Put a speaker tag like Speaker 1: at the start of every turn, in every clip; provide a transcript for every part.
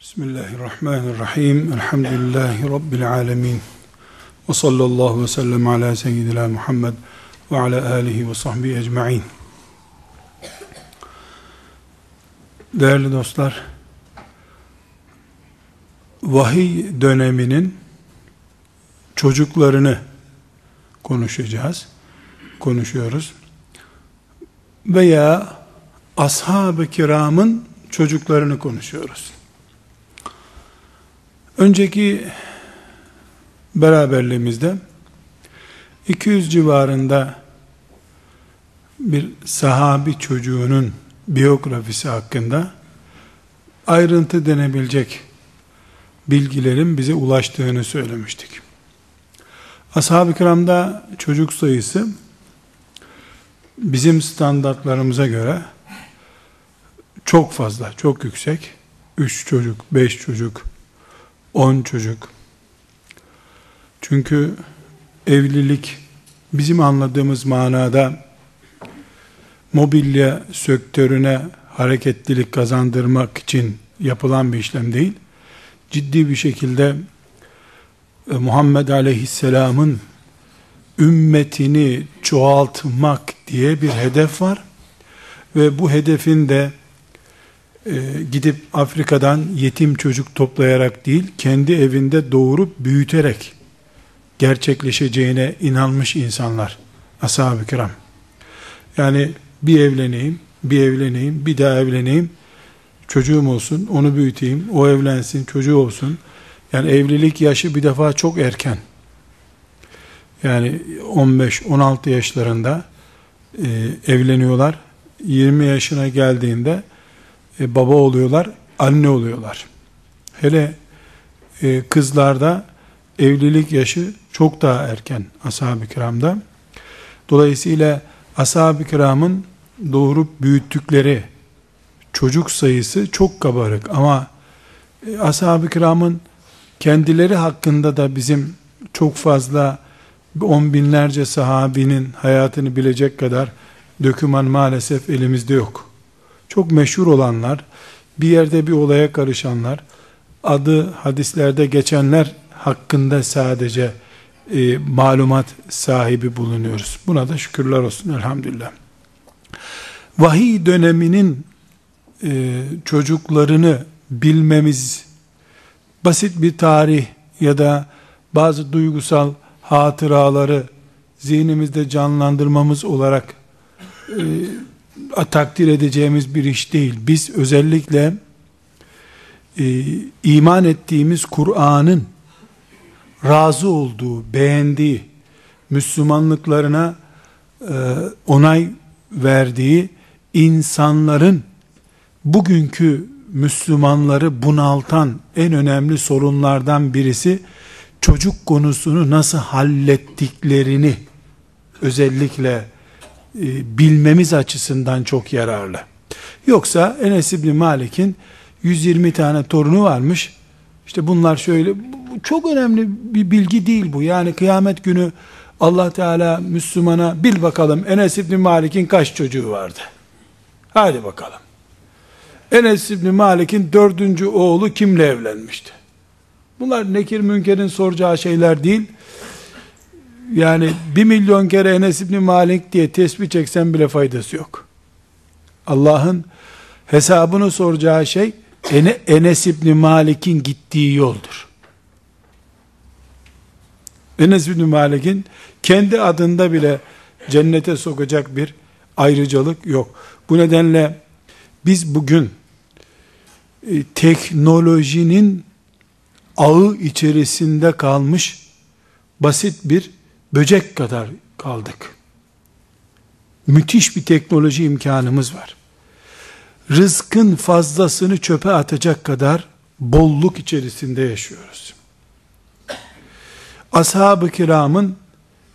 Speaker 1: Bismillahirrahmanirrahim. Elhamdülillahi Rabbil alemin. Ve sallallahu ve sellem ala seyyidina Muhammed ve ala alihi ve sahbihi ecma'in. Değerli dostlar, vahiy döneminin çocuklarını konuşacağız, konuşuyoruz. Veya ashab-ı kiramın çocuklarını konuşuyoruz. Önceki beraberliğimizde 200 civarında bir sahabi çocuğunun biyografisi hakkında ayrıntı denebilecek bilgilerin bize ulaştığını söylemiştik. Ashab-ı kiramda çocuk sayısı bizim standartlarımıza göre çok fazla, çok yüksek. 3 çocuk, 5 çocuk, 10 çocuk. Çünkü evlilik bizim anladığımız manada mobilya sektörüne hareketlilik kazandırmak için yapılan bir işlem değil. Ciddi bir şekilde e, Muhammed Aleyhisselam'ın ümmetini çoğaltmak diye bir hedef var. Ve bu hedefin de e, gidip Afrika'dan yetim çocuk toplayarak değil, kendi evinde doğurup büyüterek gerçekleşeceğine inanmış insanlar. Ashab-ı kiram. Yani bir evleneyim, bir evleneyim, bir daha evleneyim, çocuğum olsun, onu büyüteyim, o evlensin, çocuğu olsun. Yani evlilik yaşı bir defa çok erken. Yani 15-16 yaşlarında e, evleniyorlar. 20 yaşına geldiğinde e, baba oluyorlar, anne oluyorlar. Hele e, kızlarda evlilik yaşı çok daha erken ashab-ı kiramda. Dolayısıyla ashab-ı kiramın doğurup büyüttükleri çocuk sayısı çok kabarık ama e, ashab-ı kiramın kendileri hakkında da bizim çok fazla on binlerce sahabinin hayatını bilecek kadar döküman maalesef elimizde yok. Çok meşhur olanlar, bir yerde bir olaya karışanlar, adı hadislerde geçenler hakkında sadece e, malumat sahibi bulunuyoruz. Buna da şükürler olsun elhamdülillah. Vahiy döneminin e, çocuklarını bilmemiz basit bir tarih ya da bazı duygusal hatıraları zihnimizde canlandırmamız olarak e, takdir edeceğimiz bir iş değil. Biz özellikle e, iman ettiğimiz Kur'an'ın razı olduğu, beğendiği, Müslümanlıklarına e, onay verdiği insanların bugünkü Müslümanları bunaltan en önemli sorunlardan birisi çocuk konusunu nasıl hallettiklerini özellikle e, bilmemiz açısından çok yararlı. Yoksa Enes İbni Malik'in 120 tane torunu varmış. İşte bunlar şöyle çok önemli bir bilgi değil bu. Yani kıyamet günü Allah Teala Müslümana bil bakalım Enes İbni Malik'in kaç çocuğu vardı? Hadi bakalım. Enes İbni Malik'in dördüncü oğlu kimle evlenmişti? Bunlar nekir münkerin soracağı şeyler değil. Yani bir milyon kere Enes İbni Malik diye tesbih çeksen bile faydası yok. Allah'ın hesabını soracağı şey Enes İbni Malik'in gittiği yoldur. Enes İbni Malik'in kendi adında bile cennete sokacak bir ayrıcalık yok. Bu nedenle biz bugün e, teknolojinin ağı içerisinde kalmış basit bir böcek kadar kaldık. Müthiş bir teknoloji imkanımız var. Rızkın fazlasını çöpe atacak kadar bolluk içerisinde yaşıyoruz. Ashab-ı kiramın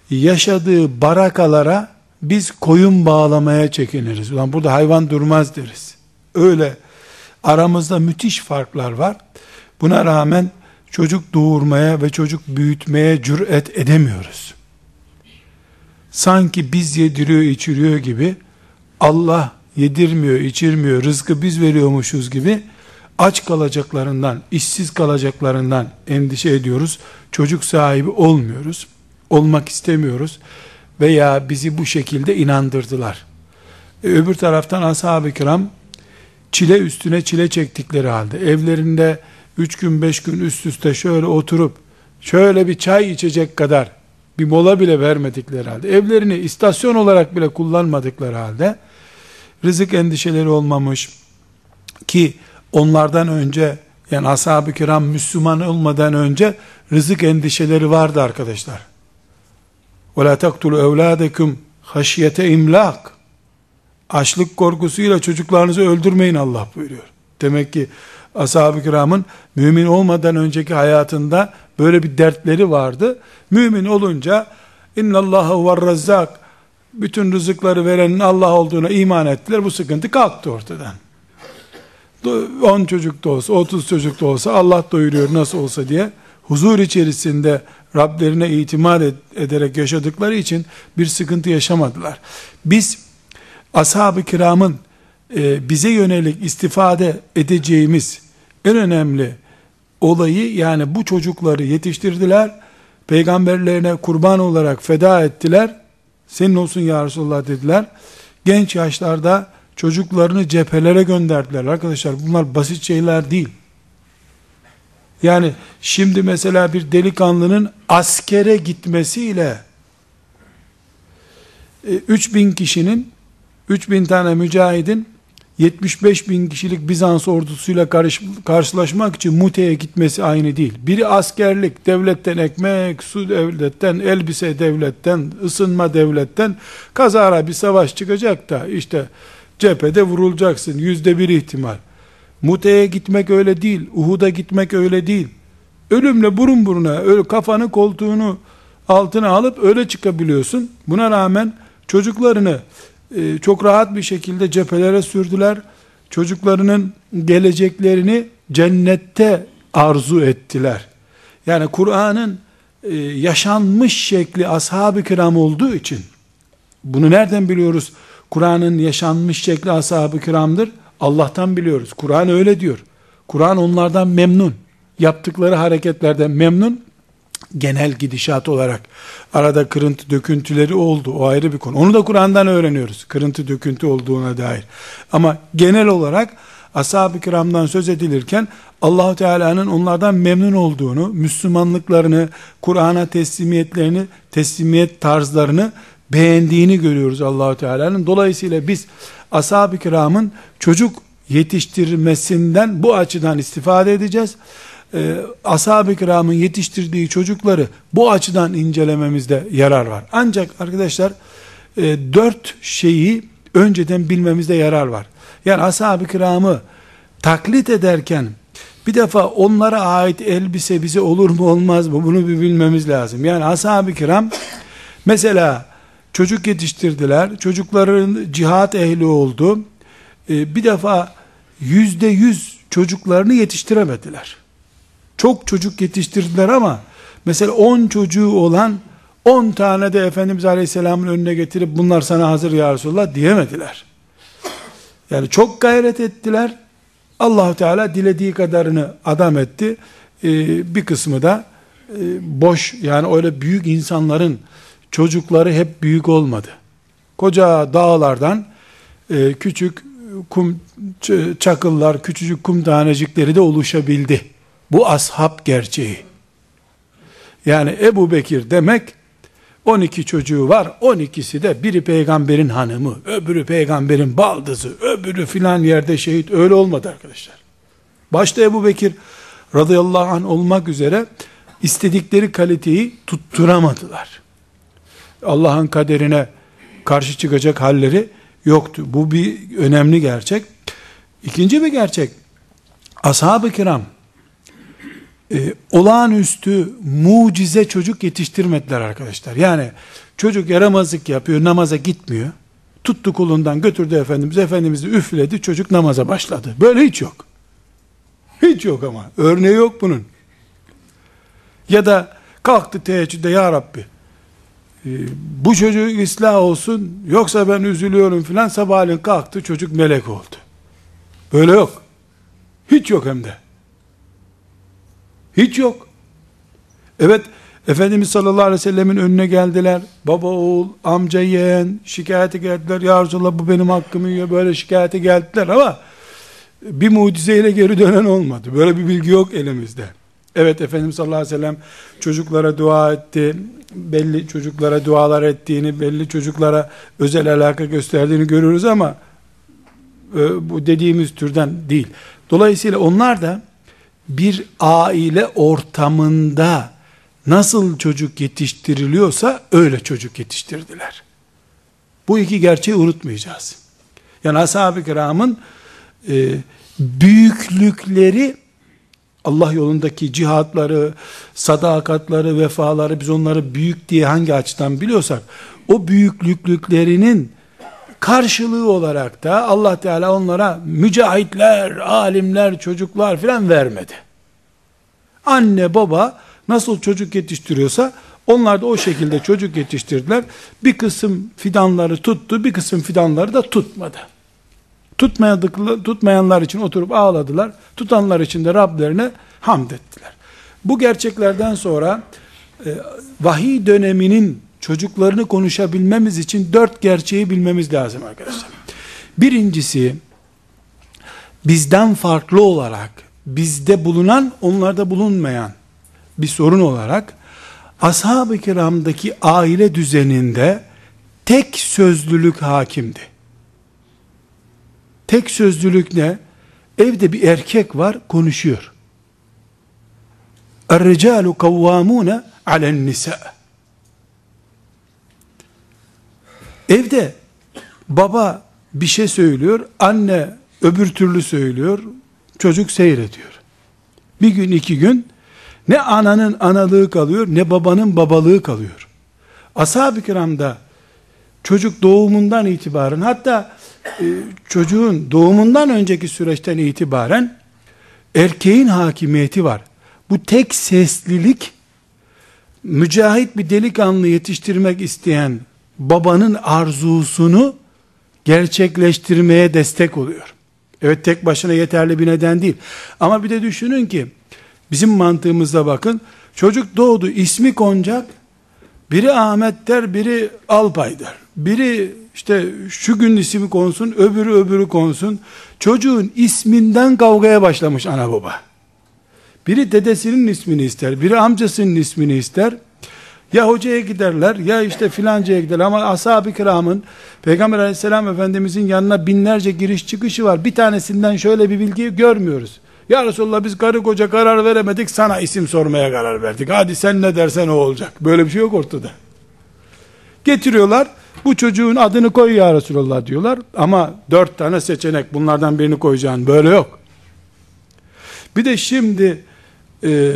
Speaker 1: yaşadığı barakalara biz koyun bağlamaya çekiniriz. Ulan burada hayvan durmaz deriz. Öyle aramızda müthiş farklar var. Buna rağmen çocuk doğurmaya ve çocuk büyütmeye cüret edemiyoruz. Sanki biz yediriyor içiriyor gibi Allah yedirmiyor içirmiyor rızkı biz veriyormuşuz gibi aç kalacaklarından, işsiz kalacaklarından endişe ediyoruz. Çocuk sahibi olmuyoruz. Olmak istemiyoruz. Veya bizi bu şekilde inandırdılar. E, öbür taraftan ashab-ı kiram çile üstüne çile çektikleri halde evlerinde üç gün beş gün üst üste şöyle oturup şöyle bir çay içecek kadar bir mola bile vermedikleri halde evlerini istasyon olarak bile kullanmadıkları halde rızık endişeleri olmamış ki onlardan önce yani ashab-ı kiram Müslüman olmadan önce rızık endişeleri vardı arkadaşlar. وَلَا تَقْتُلُوا اَوْلَادَكُمْ haşiyete imlak. Açlık korkusuyla çocuklarınızı öldürmeyin Allah buyuruyor. Demek ki ashab-ı kiramın mümin olmadan önceki hayatında böyle bir dertleri vardı. Mümin olunca innallaha var razzak bütün rızıkları verenin Allah olduğuna iman ettiler. Bu sıkıntı kalktı ortadan. 10 çocuk da olsa, 30 çocuk da olsa Allah doyuruyor nasıl olsa diye huzur içerisinde Rablerine itimat ederek yaşadıkları için bir sıkıntı yaşamadılar. Biz ashab-ı kiramın e, bize yönelik istifade edeceğimiz en önemli olayı yani bu çocukları yetiştirdiler, peygamberlerine kurban olarak feda ettiler, senin olsun ya Resulullah dediler. Genç yaşlarda çocuklarını cephelere gönderdiler. Arkadaşlar bunlar basit şeyler değil. Yani şimdi mesela bir delikanlının askere gitmesiyle 3000 e, kişinin 3000 tane mücahidin 75 bin kişilik Bizans ordusuyla karış, karşılaşmak için Mute'ye gitmesi aynı değil. Biri askerlik, devletten ekmek, su devletten, elbise devletten, ısınma devletten, kazara bir savaş çıkacak da işte cephede vurulacaksın. Yüzde bir ihtimal. Mute'ye gitmek öyle değil. Uhud'a gitmek öyle değil. Ölümle burun buruna, öyle kafanı koltuğunu altına alıp öyle çıkabiliyorsun. Buna rağmen çocuklarını e, çok rahat bir şekilde cephelere sürdüler. Çocuklarının geleceklerini cennette arzu ettiler. Yani Kur'an'ın e, yaşanmış şekli ashab-ı kiram olduğu için bunu nereden biliyoruz? Kur'an'ın yaşanmış şekli ashab-ı kiramdır. Allah'tan biliyoruz. Kur'an öyle diyor. Kur'an onlardan memnun. Yaptıkları hareketlerden memnun. Genel gidişat olarak arada kırıntı döküntüleri oldu. O ayrı bir konu. Onu da Kur'an'dan öğreniyoruz. Kırıntı döküntü olduğuna dair. Ama genel olarak ashab-ı kiramdan söz edilirken Allahu Teala'nın onlardan memnun olduğunu, Müslümanlıklarını, Kur'an'a teslimiyetlerini, teslimiyet tarzlarını beğendiğini görüyoruz Allahu Teala'nın. Dolayısıyla biz ashab-ı kiramın çocuk yetiştirmesinden bu açıdan istifade edeceğiz. Ee, ashab-ı kiramın yetiştirdiği çocukları bu açıdan incelememizde yarar var. Ancak arkadaşlar e, dört şeyi önceden bilmemizde yarar var. Yani ashab-ı kiramı taklit ederken bir defa onlara ait elbise bize olur mu olmaz mı bunu bir bilmemiz lazım. Yani ashab-ı kiram mesela çocuk yetiştirdiler. Çocukların cihat ehli oldu. Ee, bir defa yüzde yüz çocuklarını yetiştiremediler. Çok çocuk yetiştirdiler ama mesela on çocuğu olan on tane de Efendimiz Aleyhisselam'ın önüne getirip bunlar sana hazır ya Resulullah diyemediler. Yani çok gayret ettiler. Allahu Teala dilediği kadarını adam etti. Ee, bir kısmı da e, boş yani öyle büyük insanların çocukları hep büyük olmadı. Koca dağlardan e, küçük kum çakıllar, küçücük kum tanecikleri de oluşabildi. Bu ashab gerçeği. Yani Ebu Bekir demek 12 çocuğu var. 12'si de biri peygamberin hanımı, öbürü peygamberin baldızı, öbürü filan yerde şehit. Öyle olmadı arkadaşlar. Başta Ebu Bekir radıyallahu anh olmak üzere istedikleri kaliteyi tutturamadılar. Allah'ın kaderine karşı çıkacak halleri yoktu. Bu bir önemli gerçek. İkinci bir gerçek. Ashab-ı kiram e, olağanüstü mucize çocuk yetiştirmediler arkadaşlar. Yani çocuk yaramazlık yapıyor, namaza gitmiyor. Tuttu kulundan götürdü Efendimiz, Efendimiz'i üfledi, çocuk namaza başladı. Böyle hiç yok. Hiç yok ama. Örneği yok bunun. Ya da kalktı teheccüde ya Rabbi ee, bu çocuk ıslah olsun yoksa ben üzülüyorum filan sabahleyin kalktı çocuk melek oldu. Böyle yok. Hiç yok hem de. Hiç yok. Evet, Efendimiz sallallahu aleyhi ve sellemin önüne geldiler. Baba oğul, amca yeğen şikayete geldiler. Ya Resulallah bu benim hakkımı yiyor. Böyle şikayete geldiler ama bir mucizeyle geri dönen olmadı. Böyle bir bilgi yok elimizde. Evet Efendimiz sallallahu aleyhi ve sellem çocuklara dua etti. Belli çocuklara dualar ettiğini, belli çocuklara özel alaka gösterdiğini görürüz ama e, bu dediğimiz türden değil. Dolayısıyla onlar da bir aile ortamında nasıl çocuk yetiştiriliyorsa öyle çocuk yetiştirdiler. Bu iki gerçeği unutmayacağız. Yani ashab-ı kiramın e, büyüklükleri Allah yolundaki cihatları, sadakatları, vefaları biz onları büyük diye hangi açıdan biliyorsak o büyüklüklüklerinin karşılığı olarak da Allah Teala onlara mücahitler, alimler, çocuklar filan vermedi. Anne baba nasıl çocuk yetiştiriyorsa onlar da o şekilde çocuk yetiştirdiler. Bir kısım fidanları tuttu, bir kısım fidanları da tutmadı. Tutmayanlar için oturup ağladılar. Tutanlar için de Rablerine hamd ettiler. Bu gerçeklerden sonra e, vahiy döneminin çocuklarını konuşabilmemiz için dört gerçeği bilmemiz lazım arkadaşlar. Birincisi, bizden farklı olarak, bizde bulunan, onlarda bulunmayan bir sorun olarak, ashab-ı kiramdaki aile düzeninde tek sözlülük hakimdi. Tek sözlülük ne? Evde bir erkek var, konuşuyor. Er-ricalu kavvamune alen nisa. Evde baba bir şey söylüyor, anne öbür türlü söylüyor, çocuk seyrediyor. Bir gün iki gün ne ananın analığı kalıyor ne babanın babalığı kalıyor. Ashab-ı kiramda çocuk doğumundan itibaren hatta e, çocuğun doğumundan önceki süreçten itibaren erkeğin hakimiyeti var. Bu tek seslilik mücahit bir delikanlı yetiştirmek isteyen babanın arzusunu gerçekleştirmeye destek oluyor. Evet tek başına yeterli bir neden değil. Ama bir de düşünün ki bizim mantığımızda bakın çocuk doğdu ismi konacak biri Ahmet der biri Alpay der. Biri işte şu gün ismi konsun öbürü öbürü konsun. Çocuğun isminden kavgaya başlamış ana baba. Biri dedesinin ismini ister, biri amcasının ismini ister. Ya hocaya giderler ya işte filancaya giderler ama ashab-ı kiramın Peygamber aleyhisselam efendimizin yanına binlerce giriş çıkışı var. Bir tanesinden şöyle bir bilgi görmüyoruz. Ya Resulallah biz karı koca karar veremedik sana isim sormaya karar verdik. Hadi sen ne dersen o olacak. Böyle bir şey yok ortada. Getiriyorlar. Bu çocuğun adını koy ya Resulallah diyorlar. Ama dört tane seçenek bunlardan birini koyacaksın. Böyle yok. Bir de şimdi e,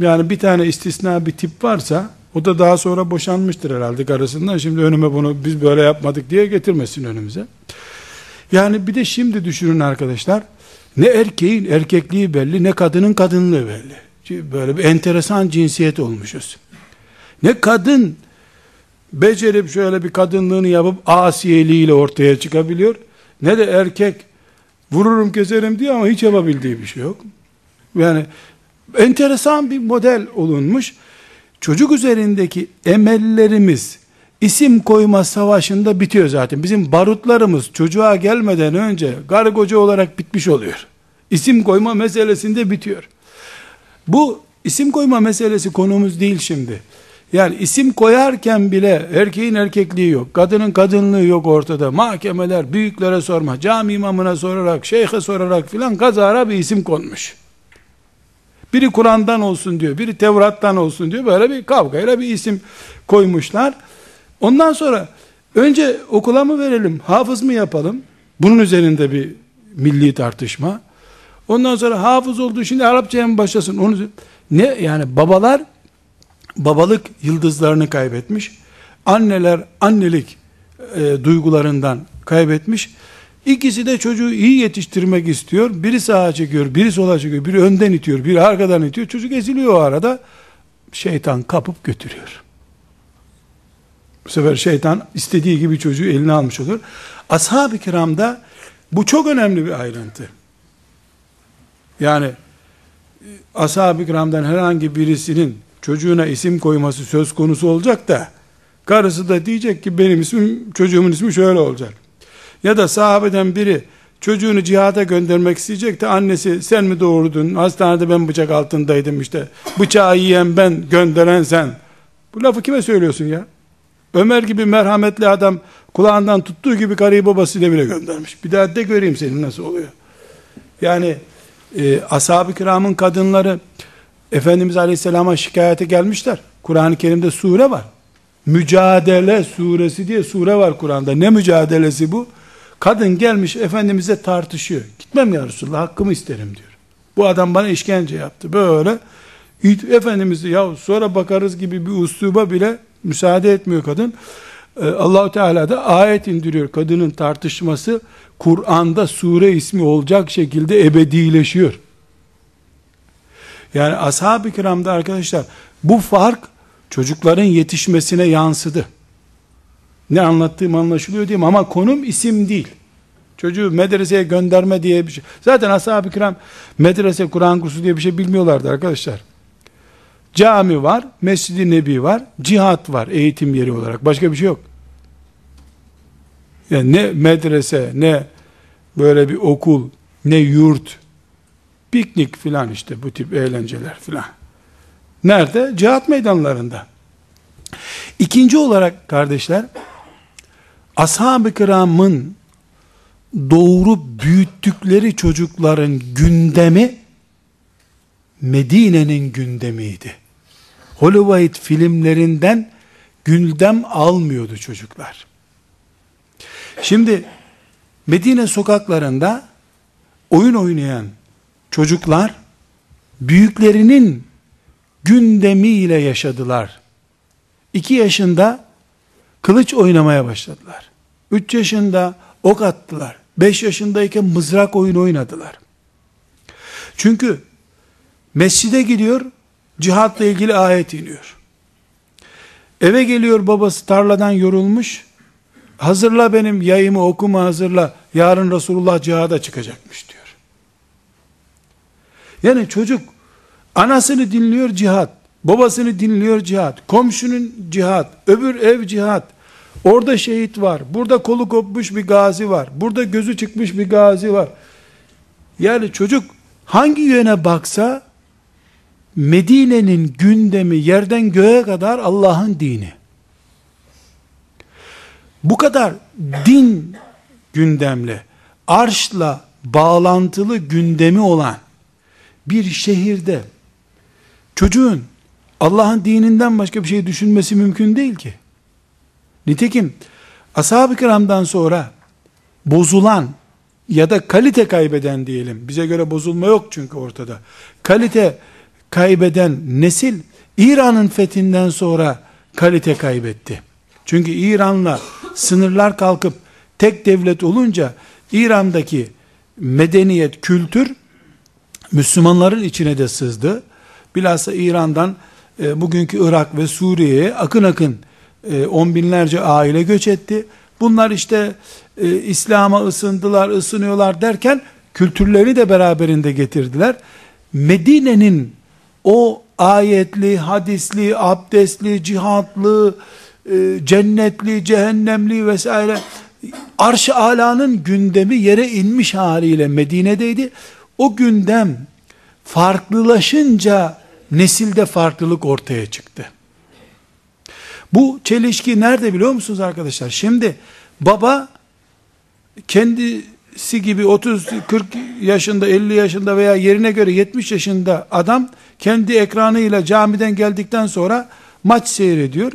Speaker 1: yani bir tane istisna bir tip varsa o da daha sonra boşanmıştır herhalde karısından. Şimdi önüme bunu biz böyle yapmadık diye getirmesin önümüze. Yani bir de şimdi düşünün arkadaşlar. Ne erkeğin erkekliği belli ne kadının kadınlığı belli. Böyle bir enteresan cinsiyet olmuşuz. Ne kadın becerip şöyle bir kadınlığını yapıp asiyeliğiyle ortaya çıkabiliyor. Ne de erkek vururum keserim diyor ama hiç yapabildiği bir şey yok. Yani enteresan bir model olunmuş. Çocuk üzerindeki emellerimiz isim koyma savaşında bitiyor zaten. Bizim barutlarımız çocuğa gelmeden önce gargoca olarak bitmiş oluyor. İsim koyma meselesinde bitiyor. Bu isim koyma meselesi konumuz değil şimdi. Yani isim koyarken bile erkeğin erkekliği yok, kadının kadınlığı yok ortada. Mahkemeler büyüklere sorma, cami imamına sorarak, şeyhe sorarak filan kazara bir isim konmuş. Biri Kur'an'dan olsun diyor, biri Tevrat'tan olsun diyor. Böyle bir kavgayla bir isim koymuşlar. Ondan sonra önce okula mı verelim, hafız mı yapalım? Bunun üzerinde bir milli tartışma. Ondan sonra hafız oldu şimdi Arapçaya mı başlasın? Onu ne yani babalar babalık yıldızlarını kaybetmiş. Anneler annelik e, duygularından kaybetmiş. İkisi de çocuğu iyi yetiştirmek istiyor. Biri sağa çekiyor, biri sola çekiyor, biri önden itiyor, biri arkadan itiyor. Çocuk eziliyor o arada. Şeytan kapıp götürüyor. Bu sefer şeytan istediği gibi çocuğu eline almış olur. Ashab-ı kiramda bu çok önemli bir ayrıntı. Yani e, ashab-ı kiramdan herhangi birisinin çocuğuna isim koyması söz konusu olacak da karısı da diyecek ki benim ismim çocuğumun ismi şöyle olacak. Ya da sahabeden biri çocuğunu cihada göndermek isteyecek de annesi sen mi doğurdun? Hastanede ben bıçak altındaydım işte. Bıçağı yiyen ben gönderen sen. Bu lafı kime söylüyorsun ya? Ömer gibi merhametli adam kulağından tuttuğu gibi karıyı babasıyla bile göndermiş. Bir daha de göreyim senin nasıl oluyor. Yani e, ashab-ı kiramın kadınları Efendimiz Aleyhisselam'a şikayete gelmişler. Kur'an-ı Kerim'de sure var. Mücadele suresi diye sure var Kur'an'da. Ne mücadelesi bu Kadın gelmiş Efendimiz'e tartışıyor. Gitmem ya Resulallah hakkımı isterim diyor. Bu adam bana işkence yaptı. Böyle Efendimiz ya sonra bakarız gibi bir usluba bile müsaade etmiyor kadın. Ee, Allahu Teala da ayet indiriyor. Kadının tartışması Kur'an'da sure ismi olacak şekilde ebedileşiyor. Yani ashab-ı kiramda arkadaşlar bu fark çocukların yetişmesine yansıdı. Ne anlattığım anlaşılıyor diyeyim ama konum isim değil. Çocuğu medreseye gönderme diye bir şey. Zaten ashab-ı kiram medrese, Kur'an kursu diye bir şey bilmiyorlardı arkadaşlar. Cami var, Mescid-i Nebi var, cihat var eğitim yeri olarak. Başka bir şey yok. Yani ne medrese, ne böyle bir okul, ne yurt, piknik filan işte bu tip eğlenceler filan. Nerede? Cihat meydanlarında. İkinci olarak kardeşler, ashab-ı kiramın doğru büyüttükleri çocukların gündemi Medine'nin gündemiydi. Hollywood filmlerinden gündem almıyordu çocuklar. Şimdi Medine sokaklarında oyun oynayan çocuklar büyüklerinin gündemiyle yaşadılar. İki yaşında kılıç oynamaya başladılar. Üç yaşında ok attılar. Beş yaşındayken mızrak oyunu oynadılar. Çünkü mescide gidiyor, cihatla ilgili ayet iniyor. Eve geliyor babası tarladan yorulmuş, hazırla benim yayımı okuma hazırla, yarın Resulullah cihada çıkacakmış diyor. Yani çocuk anasını dinliyor cihat, babasını dinliyor cihat, komşunun cihat, öbür ev cihat, Orada şehit var. Burada kolu kopmuş bir gazi var. Burada gözü çıkmış bir gazi var. Yani çocuk hangi yöne baksa Medine'nin gündemi yerden göğe kadar Allah'ın dini. Bu kadar din gündemle, arşla bağlantılı gündemi olan bir şehirde çocuğun Allah'ın dininden başka bir şey düşünmesi mümkün değil ki. Nitekim ashab-ı kiramdan sonra bozulan ya da kalite kaybeden diyelim. Bize göre bozulma yok çünkü ortada. Kalite kaybeden nesil İran'ın fethinden sonra kalite kaybetti. Çünkü İran'la sınırlar kalkıp tek devlet olunca İran'daki medeniyet, kültür Müslümanların içine de sızdı. Bilhassa İran'dan e, bugünkü Irak ve Suriye'ye akın akın e, on binlerce aile göç etti. Bunlar işte e, İslam'a ısındılar, ısınıyorlar derken kültürlerini de beraberinde getirdiler. Medine'nin o ayetli, hadisli, abdestli, cihatlı, e, cennetli, cehennemli vesaire arş-ı alanın gündemi yere inmiş haliyle Medine'deydi. O gündem farklılaşınca nesilde farklılık ortaya çıktı. Bu çelişki nerede biliyor musunuz arkadaşlar? Şimdi baba kendisi gibi 30 40 yaşında 50 yaşında veya yerine göre 70 yaşında adam kendi ekranıyla camiden geldikten sonra maç seyrediyor.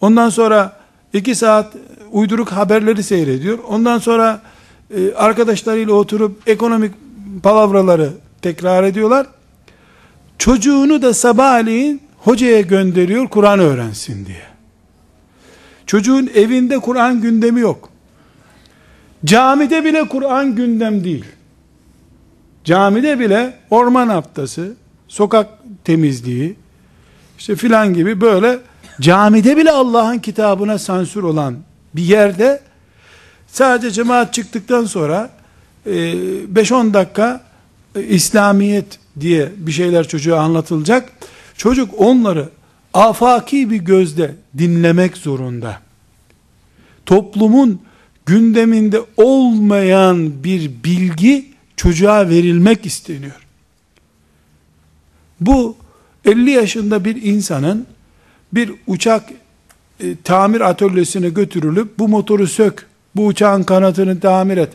Speaker 1: Ondan sonra 2 saat uyduruk haberleri seyrediyor. Ondan sonra e, arkadaşlarıyla oturup ekonomik palavraları tekrar ediyorlar. Çocuğunu da sabahleyin hocaya gönderiyor Kur'an öğrensin diye. Çocuğun evinde Kur'an gündemi yok. Camide bile Kur'an gündem değil. Camide bile orman haftası, sokak temizliği, işte filan gibi böyle camide bile Allah'ın kitabına sansür olan bir yerde sadece cemaat çıktıktan sonra 5-10 dakika e, İslamiyet diye bir şeyler çocuğa anlatılacak. Çocuk onları afaki bir gözle dinlemek zorunda. Toplumun gündeminde olmayan bir bilgi çocuğa verilmek isteniyor. Bu 50 yaşında bir insanın bir uçak e, tamir atölyesine götürülüp bu motoru sök, bu uçağın kanatını tamir et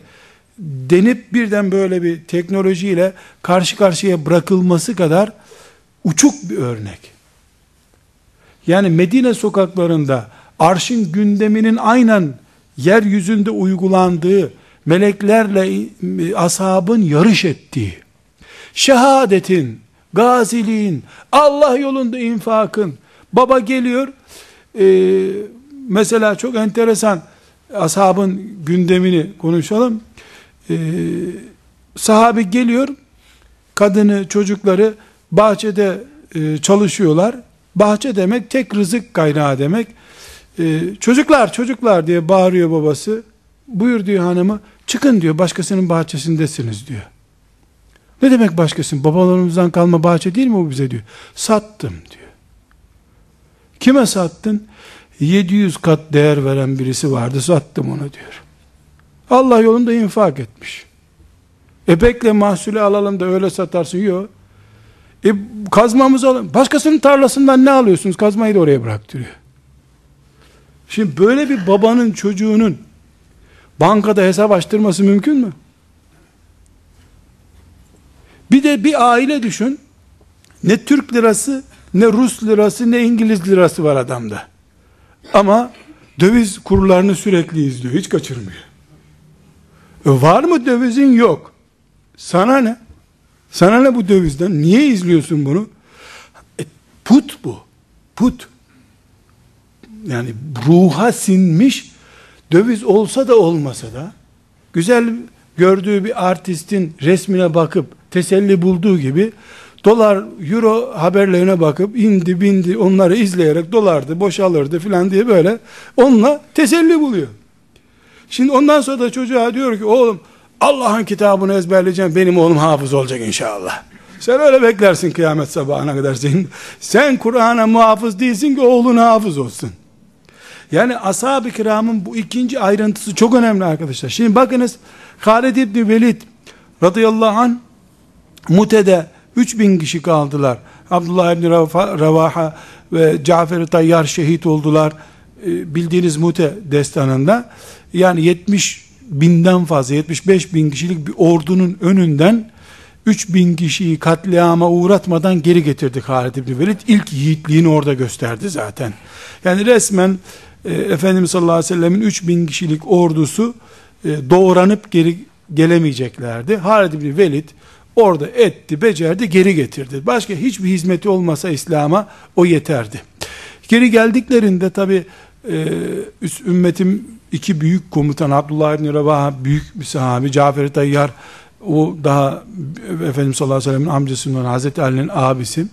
Speaker 1: denip birden böyle bir teknolojiyle karşı karşıya bırakılması kadar uçuk bir örnek. Yani Medine sokaklarında arşın gündeminin aynen yeryüzünde uygulandığı, meleklerle e, ashabın yarış ettiği, şehadetin, gaziliğin, Allah yolunda infakın, baba geliyor, e, mesela çok enteresan, ashabın gündemini konuşalım, e, sahabi geliyor, kadını, çocukları bahçede e, çalışıyorlar, bahçe demek tek rızık kaynağı demek, e, çocuklar çocuklar diye bağırıyor babası, buyur diyor hanımı, çıkın diyor başkasının bahçesindesiniz diyor. Ne demek başkasının? Babalarımızdan kalma bahçe değil mi bu bize diyor. Sattım diyor. Kime sattın? 700 kat değer veren birisi vardı sattım onu diyor. Allah yolunda infak etmiş. E bekle mahsulü alalım da öyle satarsın. Yok. E kazmamızı alalım. Başkasının tarlasından ne alıyorsunuz? Kazmayı da oraya bıraktırıyor. Şimdi böyle bir babanın çocuğunun bankada hesap açtırması mümkün mü? Bir de bir aile düşün. Ne Türk lirası, ne Rus lirası, ne İngiliz lirası var adamda. Ama döviz kurlarını sürekli izliyor. Hiç kaçırmıyor. E var mı dövizin? Yok. Sana ne? Sana ne bu dövizden? Niye izliyorsun bunu? E, put bu. Put. Yani ruha sinmiş döviz olsa da olmasa da güzel gördüğü bir artistin resmine bakıp teselli bulduğu gibi dolar euro haberlerine bakıp indi bindi onları izleyerek dolardı boşalırdı filan diye böyle onunla teselli buluyor. Şimdi ondan sonra da çocuğa diyor ki oğlum Allah'ın kitabını ezberleyeceğim benim oğlum hafız olacak inşallah. Sen öyle beklersin kıyamet sabahına kadar senin. Sen Kur'an'a muhafız değilsin ki oğlun hafız olsun. Yani ashab-ı kiramın bu ikinci ayrıntısı çok önemli arkadaşlar. Şimdi bakınız Halid İbni Velid radıyallahu anh Mute'de 3000 kişi kaldılar. Abdullah İbni Ravaha ve Cafer-i Tayyar şehit oldular. Ee, bildiğiniz Mute destanında. Yani 70 binden fazla 75 bin kişilik bir ordunun önünden 3 bin kişiyi katliama uğratmadan geri getirdik Halid İbni Velid. İlk yiğitliğini orada gösterdi zaten. Yani resmen e, Efendimiz sallallahu aleyhi ve sellemin 3 bin kişilik ordusu e, doğranıp geri gelemeyeceklerdi. Halid İbni Velid orada etti, becerdi, geri getirdi. Başka hiçbir hizmeti olmasa İslam'a o yeterdi. Geri geldiklerinde tabi e, ümmetim iki büyük komutan Abdullah İbni Revaha büyük bir sahabi Cafer-i Tayyar o daha Efendimiz sallallahu aleyhi ve sellem'in amcasından Hazreti Ali'nin abisi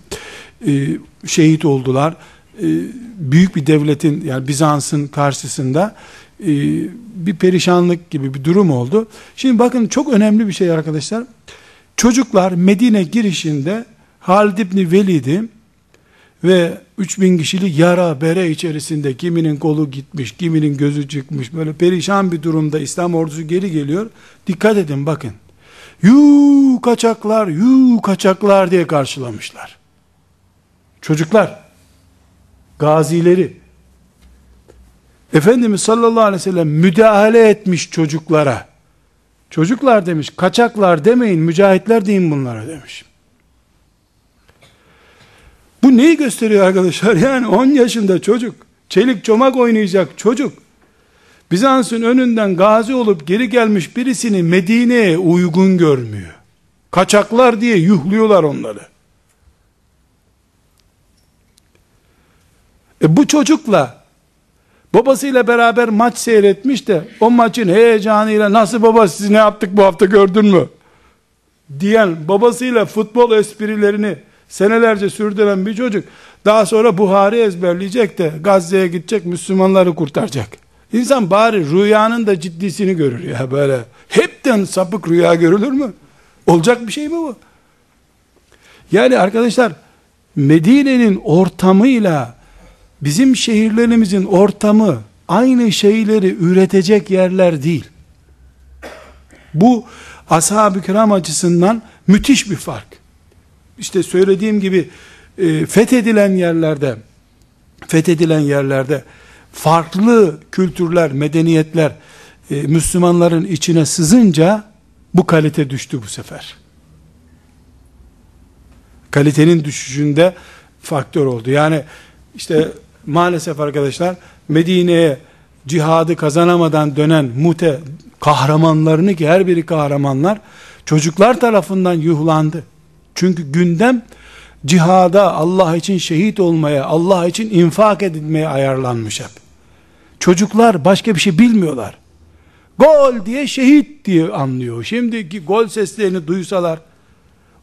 Speaker 1: e, şehit oldular. E, büyük bir devletin yani Bizans'ın karşısında e, bir perişanlık gibi bir durum oldu. Şimdi bakın çok önemli bir şey arkadaşlar. Çocuklar Medine girişinde Halid İbni Velid'i ve 3000 kişilik yara bere içerisinde kiminin kolu gitmiş, kiminin gözü çıkmış, böyle perişan bir durumda İslam ordusu geri geliyor. Dikkat edin bakın. Yuu kaçaklar, yuu kaçaklar diye karşılamışlar. Çocuklar, gazileri, Efendimiz sallallahu aleyhi ve sellem müdahale etmiş çocuklara. Çocuklar demiş, kaçaklar demeyin, mücahitler deyin bunlara demiş. Bu neyi gösteriyor arkadaşlar? Yani 10 yaşında çocuk, çelik çomak oynayacak çocuk, Bizans'ın önünden gazi olup geri gelmiş birisini Medine'ye uygun görmüyor. Kaçaklar diye yuhluyorlar onları. E bu çocukla babasıyla beraber maç seyretmiş de o maçın heyecanıyla nasıl baba siz ne yaptık bu hafta gördün mü? diyen babasıyla futbol esprilerini senelerce sürdüren bir çocuk daha sonra Buhari ezberleyecek de Gazze'ye gidecek Müslümanları kurtaracak. İnsan bari rüyanın da ciddisini görür ya böyle. Hepten sapık rüya görülür mü? Olacak bir şey mi bu? Yani arkadaşlar Medine'nin ortamıyla bizim şehirlerimizin ortamı aynı şeyleri üretecek yerler değil. Bu ashab-ı kiram açısından müthiş bir fark. İşte söylediğim gibi e, fethedilen yerlerde fethedilen yerlerde farklı kültürler, medeniyetler e, Müslümanların içine sızınca bu kalite düştü bu sefer. Kalitenin düşüşünde faktör oldu. Yani işte maalesef arkadaşlar Medine'ye cihadı kazanamadan dönen mute kahramanlarını ki her biri kahramanlar çocuklar tarafından yuhlandı. Çünkü gündem cihada Allah için şehit olmaya, Allah için infak edilmeye ayarlanmış hep. Çocuklar başka bir şey bilmiyorlar. Gol diye şehit diye anlıyor. Şimdiki gol seslerini duysalar,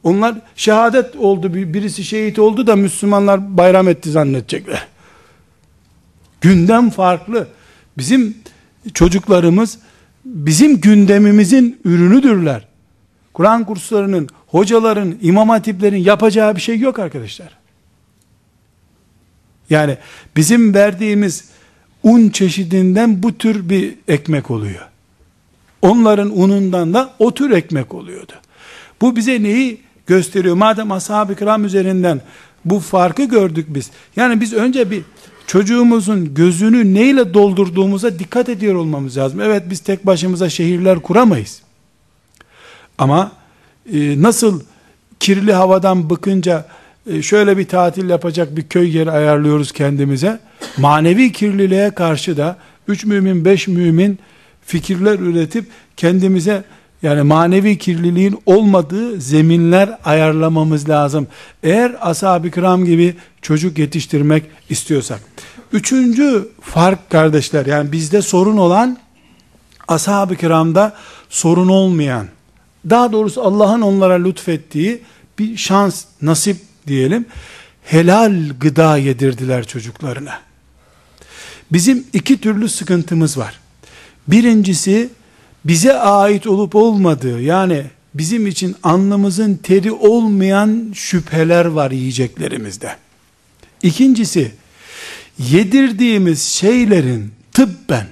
Speaker 1: onlar şehadet oldu, birisi şehit oldu da Müslümanlar bayram etti zannedecekler. Gündem farklı. Bizim çocuklarımız bizim gündemimizin ürünüdürler. Kur'an kurslarının, hocaların, imam hatiplerin yapacağı bir şey yok arkadaşlar. Yani bizim verdiğimiz un çeşidinden bu tür bir ekmek oluyor. Onların unundan da o tür ekmek oluyordu. Bu bize neyi gösteriyor? Madem ashab-ı kiram üzerinden bu farkı gördük biz. Yani biz önce bir çocuğumuzun gözünü neyle doldurduğumuza dikkat ediyor olmamız lazım. Evet biz tek başımıza şehirler kuramayız. Ama e, nasıl kirli havadan bıkınca e, şöyle bir tatil yapacak bir köy yeri ayarlıyoruz kendimize. Manevi kirliliğe karşı da üç mümin, beş mümin fikirler üretip kendimize yani manevi kirliliğin olmadığı zeminler ayarlamamız lazım. Eğer ashab-ı kiram gibi çocuk yetiştirmek istiyorsak. Üçüncü fark kardeşler yani bizde sorun olan ashab-ı kiramda sorun olmayan daha doğrusu Allah'ın onlara lütfettiği bir şans, nasip diyelim. Helal gıda yedirdiler çocuklarına. Bizim iki türlü sıkıntımız var. Birincisi bize ait olup olmadığı yani bizim için alnımızın teri olmayan şüpheler var yiyeceklerimizde. İkincisi yedirdiğimiz şeylerin tıbben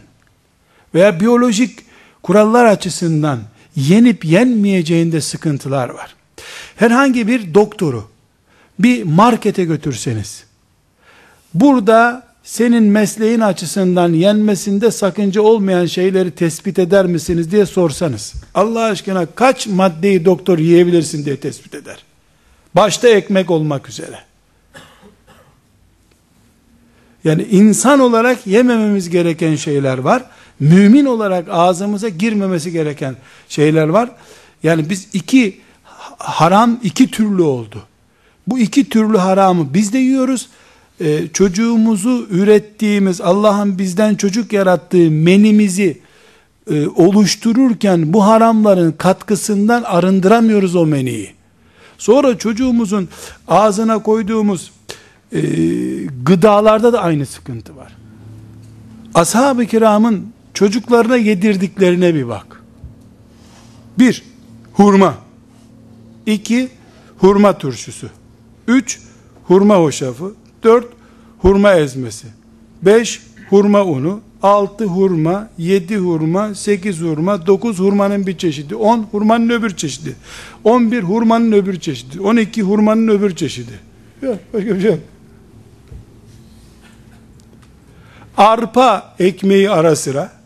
Speaker 1: veya biyolojik kurallar açısından yenip yenmeyeceğinde sıkıntılar var. Herhangi bir doktoru bir markete götürseniz burada senin mesleğin açısından yenmesinde sakınca olmayan şeyleri tespit eder misiniz diye sorsanız Allah aşkına kaç maddeyi doktor yiyebilirsin diye tespit eder. Başta ekmek olmak üzere. Yani insan olarak yemememiz gereken şeyler var. Mümin olarak ağzımıza girmemesi gereken şeyler var. Yani biz iki haram iki türlü oldu. Bu iki türlü haramı biz de yiyoruz. Ee, çocuğumuzu ürettiğimiz Allah'ın bizden çocuk yarattığı menimizi e, oluştururken bu haramların katkısından arındıramıyoruz o meniyi. Sonra çocuğumuzun ağzına koyduğumuz e, gıdalarda da aynı sıkıntı var. Ashab-ı kiramın çocuklarına yedirdiklerine bir bak. Bir, hurma. İki, hurma turşusu. Üç, hurma hoşafı. Dört, hurma ezmesi. Beş, hurma unu. Altı hurma, yedi hurma, sekiz hurma, dokuz hurmanın bir çeşidi, on hurmanın öbür çeşidi, on bir hurmanın öbür çeşidi, on iki hurmanın öbür çeşidi. Yok, başka bir şey yok. Arpa ekmeği ara sıra,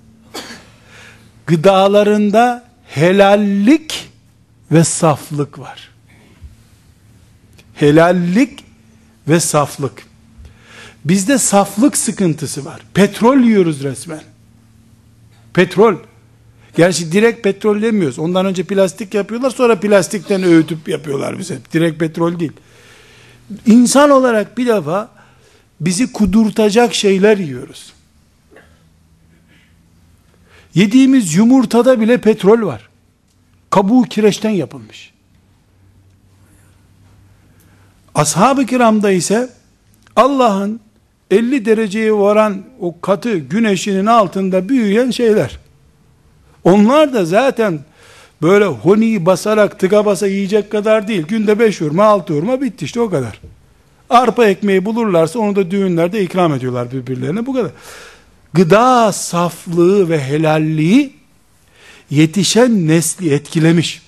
Speaker 1: gıdalarında helallik ve saflık var. Helallik ve saflık. Bizde saflık sıkıntısı var. Petrol yiyoruz resmen. Petrol. Gerçi direkt petrol demiyoruz. Ondan önce plastik yapıyorlar sonra plastikten öğütüp yapıyorlar bize. Direkt petrol değil. İnsan olarak bir defa bizi kudurtacak şeyler yiyoruz. Yediğimiz yumurtada bile petrol var. Kabuğu kireçten yapılmış. Ashab-ı kiramda ise Allah'ın 50 dereceye varan o katı güneşinin altında büyüyen şeyler. Onlar da zaten böyle honiyi basarak tıka basa yiyecek kadar değil. Günde beş hurma altı hurma bitti işte o kadar. Arpa ekmeği bulurlarsa onu da düğünlerde ikram ediyorlar birbirlerine bu kadar. Gıda saflığı ve helalliği yetişen nesli etkilemiş.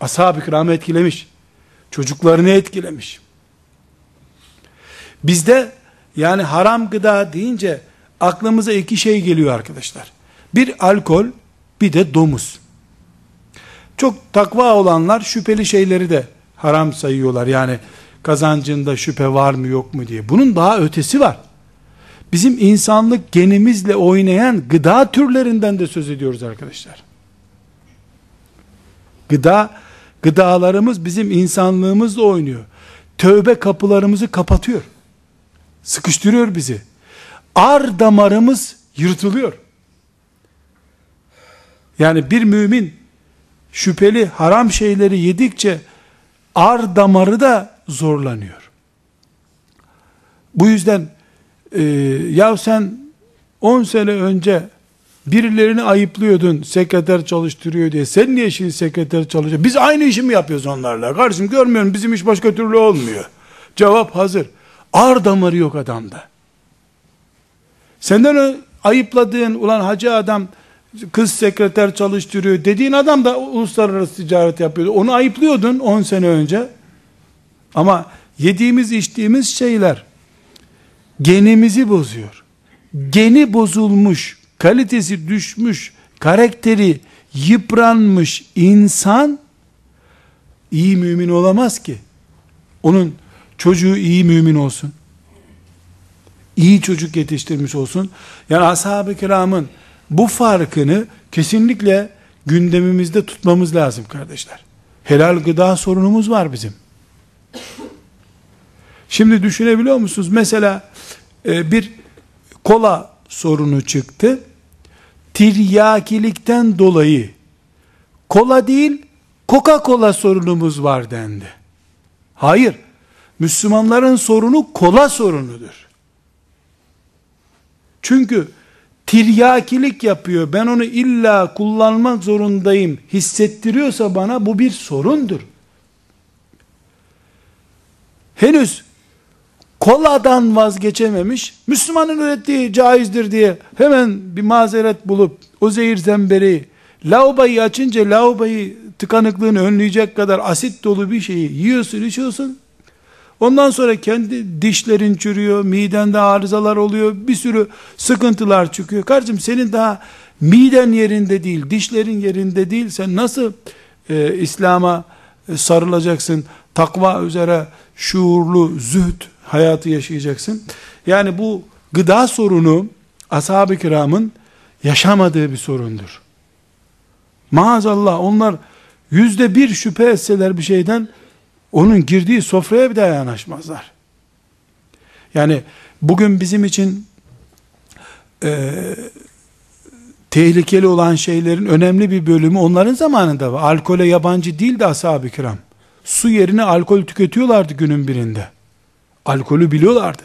Speaker 1: Ashab-ı kiramı etkilemiş. Çocuklarını etkilemiş. Bizde yani haram gıda deyince aklımıza iki şey geliyor arkadaşlar. Bir alkol, bir de domuz. Çok takva olanlar şüpheli şeyleri de haram sayıyorlar. Yani kazancında şüphe var mı yok mu diye. Bunun daha ötesi var. Bizim insanlık genimizle oynayan gıda türlerinden de söz ediyoruz arkadaşlar. Gıda, gıdalarımız bizim insanlığımızla oynuyor. Tövbe kapılarımızı kapatıyor. Sıkıştırıyor bizi. Ar damarımız yırtılıyor. Yani bir mümin şüpheli haram şeyleri yedikçe ar damarı da zorlanıyor. Bu yüzden e, ya sen 10 sene önce birilerini ayıplıyordun sekreter çalıştırıyor diye. Sen niye şimdi sekreter çalışıyor biz aynı işi mi yapıyoruz onlarla? Kardeşim görmüyorum bizim iş başka türlü olmuyor. Cevap hazır. Ar damarı yok adamda. Senden ayıpladığın ulan hacı adam kız sekreter çalıştırıyor dediğin adam da uluslararası ticaret yapıyordu. Onu ayıplıyordun 10 sene önce. Ama yediğimiz içtiğimiz şeyler genimizi bozuyor. Geni bozulmuş, kalitesi düşmüş, karakteri yıpranmış insan iyi mümin olamaz ki. Onun çocuğu iyi mümin olsun. İyi çocuk yetiştirmiş olsun. Yani ashab-ı kiramın bu farkını kesinlikle gündemimizde tutmamız lazım kardeşler. Helal gıda sorunumuz var bizim. Şimdi düşünebiliyor musunuz? Mesela e, bir kola sorunu çıktı. Tiryakilikten dolayı kola değil Coca-Cola sorunumuz var dendi. Hayır. Müslümanların sorunu kola sorunudur. Çünkü tiryakilik yapıyor. Ben onu illa kullanmak zorundayım hissettiriyorsa bana bu bir sorundur. Henüz koladan vazgeçememiş, Müslümanın ürettiği caizdir diye hemen bir mazeret bulup o zehir zembereği laubayı açınca laubayı tıkanıklığını önleyecek kadar asit dolu bir şeyi yiyorsun içiyorsun Ondan sonra kendi dişlerin çürüyor, midende arızalar oluyor, bir sürü sıkıntılar çıkıyor. Kardeşim senin daha miden yerinde değil, dişlerin yerinde değil. Sen nasıl e, İslam'a e, sarılacaksın? Takva üzere şuurlu, zühd hayatı yaşayacaksın. Yani bu gıda sorunu ashab-ı kiramın yaşamadığı bir sorundur. Maazallah onlar yüzde bir şüphe etseler bir şeyden onun girdiği sofraya daha yanaşmazlar. Yani bugün bizim için e, tehlikeli olan şeylerin önemli bir bölümü onların zamanında var. Alkole yabancı değil de ashab-ı kiram. Su yerine alkol tüketiyorlardı günün birinde. Alkolü biliyorlardı.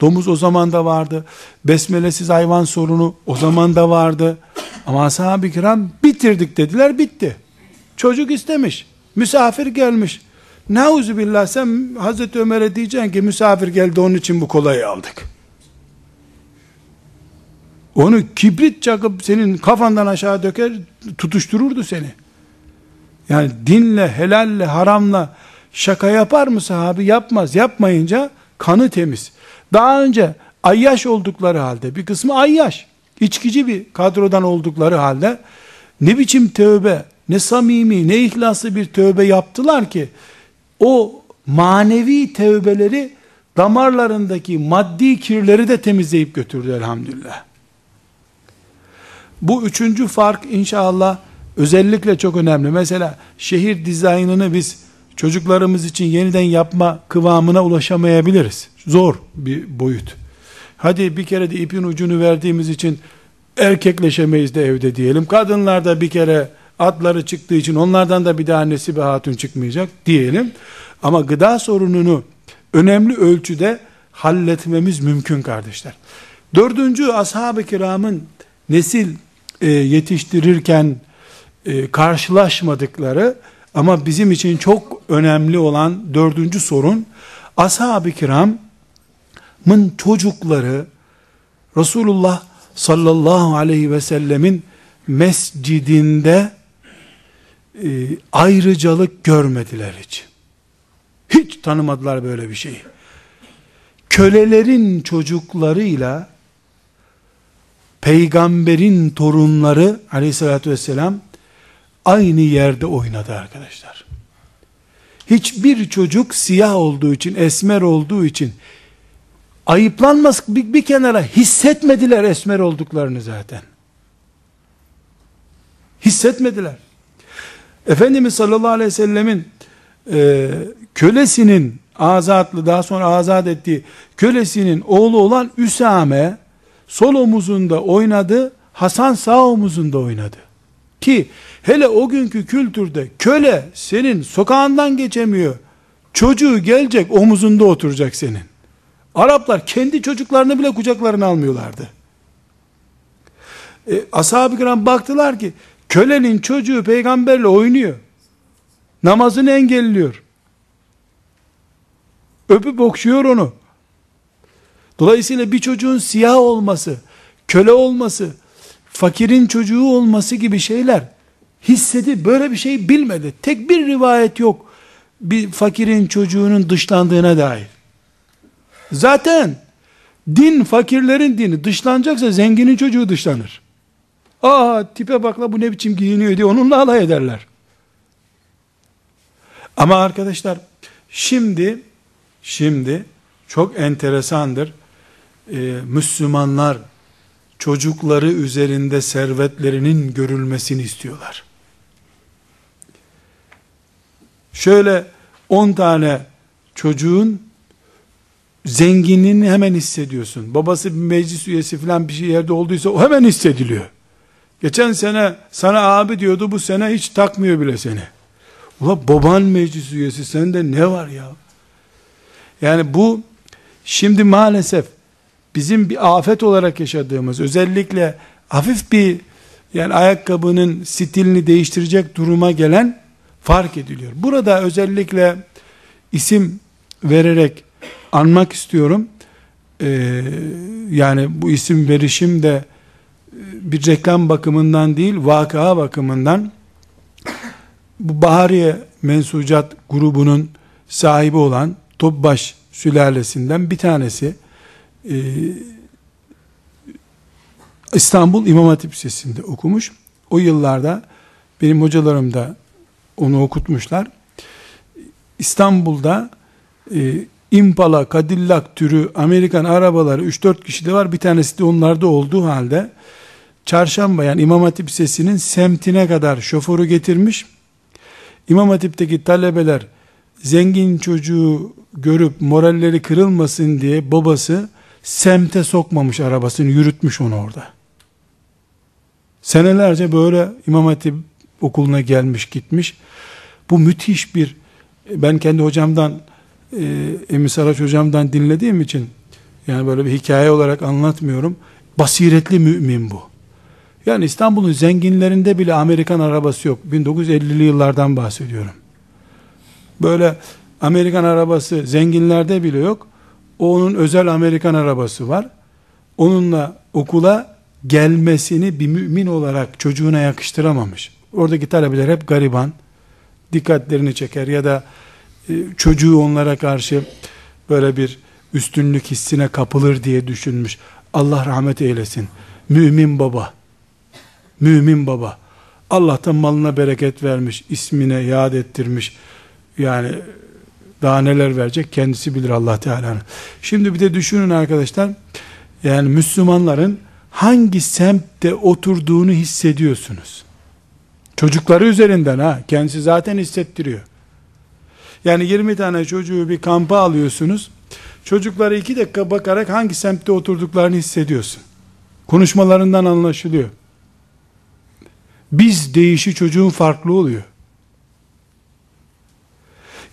Speaker 1: Domuz o zaman da vardı. Besmelesiz hayvan sorunu o zaman da vardı. Ama ashab-ı kiram bitirdik dediler bitti. Çocuk istemiş. Misafir gelmiş. Nauzu billah sen Hazreti Ömer'e diyeceksin ki misafir geldi onun için bu kolayı aldık. Onu kibrit çakıp senin kafandan aşağı döker tutuştururdu seni. Yani dinle, helalle, haramla şaka yapar mı sahabi? Yapmaz. Yapmayınca kanı temiz. Daha önce ayyaş oldukları halde, bir kısmı ayyaş, içkici bir kadrodan oldukları halde ne biçim tövbe, ne samimi, ne ihlaslı bir tövbe yaptılar ki o manevi tevbeleri damarlarındaki maddi kirleri de temizleyip götürdü elhamdülillah. Bu üçüncü fark inşallah özellikle çok önemli. Mesela şehir dizaynını biz çocuklarımız için yeniden yapma kıvamına ulaşamayabiliriz. Zor bir boyut. Hadi bir kere de ipin ucunu verdiğimiz için erkekleşemeyiz de evde diyelim. Kadınlar da bir kere atları çıktığı için onlardan da bir daha annesi bir hatun çıkmayacak diyelim. Ama gıda sorununu önemli ölçüde halletmemiz mümkün kardeşler. Dördüncü ashab-ı kiramın nesil e, yetiştirirken e, karşılaşmadıkları ama bizim için çok önemli olan dördüncü sorun ashab-ı kiramın çocukları Resulullah sallallahu aleyhi ve sellemin mescidinde e, ayrıcalık görmediler hiç. Hiç tanımadılar böyle bir şeyi. Kölelerin çocuklarıyla peygamberin torunları aleyhissalatü vesselam aynı yerde oynadı arkadaşlar. Hiçbir çocuk siyah olduğu için, esmer olduğu için ayıplanmaz bir, bir kenara hissetmediler esmer olduklarını zaten. Hissetmediler. Efendimiz sallallahu aleyhi ve sellemin e, kölesinin azatlı daha sonra azat ettiği kölesinin oğlu olan Üsame sol omuzunda oynadı, Hasan sağ omuzunda oynadı. Ki hele o günkü kültürde köle senin sokağından geçemiyor. Çocuğu gelecek omuzunda oturacak senin. Araplar kendi çocuklarını bile kucaklarına almıyorlardı. E, Ashab-ı kiram baktılar ki kölenin çocuğu peygamberle oynuyor. Namazını engelliyor. Öpüp okşuyor onu. Dolayısıyla bir çocuğun siyah olması, köle olması, fakirin çocuğu olması gibi şeyler hissedi böyle bir şey bilmedi. Tek bir rivayet yok bir fakirin çocuğunun dışlandığına dair. Zaten din fakirlerin dini dışlanacaksa zenginin çocuğu dışlanır. Aa tipe bakla bu ne biçim giyiniyor diye onunla alay ederler. Ama arkadaşlar şimdi şimdi çok enteresandır. Ee, Müslümanlar çocukları üzerinde servetlerinin görülmesini istiyorlar. Şöyle 10 tane çocuğun zenginliğini hemen hissediyorsun. Babası bir meclis üyesi falan bir şey yerde olduysa o hemen hissediliyor. Geçen sene sana abi diyordu bu sene hiç takmıyor bile seni. Ula baban meclis üyesi sende ne var ya? Yani bu şimdi maalesef bizim bir afet olarak yaşadığımız özellikle hafif bir yani ayakkabının stilini değiştirecek duruma gelen fark ediliyor. Burada özellikle isim vererek anmak istiyorum. Ee, yani bu isim verişim de e, bir reklam bakımından değil, vakıa bakımından bu Bahariye Mensucat grubunun sahibi olan Topbaş sülalesinden bir tanesi e, İstanbul İmam Hatip Lisesi'nde okumuş. O yıllarda benim hocalarım da onu okutmuşlar. İstanbul'da e, Impala, Cadillac türü Amerikan arabaları 3-4 kişi de var. Bir tanesi de onlarda olduğu halde çarşamba yani İmam Hatip Lisesi'nin semtine kadar şoförü getirmiş. İmam Hatip'teki talebeler zengin çocuğu görüp moralleri kırılmasın diye babası semte sokmamış arabasını yürütmüş onu orada. Senelerce böyle İmam Hatip okuluna gelmiş gitmiş. Bu müthiş bir ben kendi hocamdan e, Emin Saraç hocamdan dinlediğim için yani böyle bir hikaye olarak anlatmıyorum. Basiretli mümin bu. Yani İstanbul'un zenginlerinde bile Amerikan arabası yok. 1950'li yıllardan bahsediyorum. Böyle Amerikan arabası zenginlerde bile yok. O onun özel Amerikan arabası var. Onunla okula gelmesini bir mümin olarak çocuğuna yakıştıramamış. Oradaki talebeler hep gariban. Dikkatlerini çeker ya da e, çocuğu onlara karşı böyle bir üstünlük hissine kapılır diye düşünmüş. Allah rahmet eylesin. Mümin baba. Mümin baba. Allah'tan malına bereket vermiş, ismine yad ettirmiş. Yani daha neler verecek kendisi bilir Allah Teala'nın. Şimdi bir de düşünün arkadaşlar. Yani Müslümanların hangi semtte oturduğunu hissediyorsunuz. Çocukları üzerinden ha. Kendisi zaten hissettiriyor. Yani 20 tane çocuğu bir kampa alıyorsunuz. Çocukları iki dakika bakarak hangi semtte oturduklarını hissediyorsun. Konuşmalarından anlaşılıyor. Biz değişi çocuğun farklı oluyor.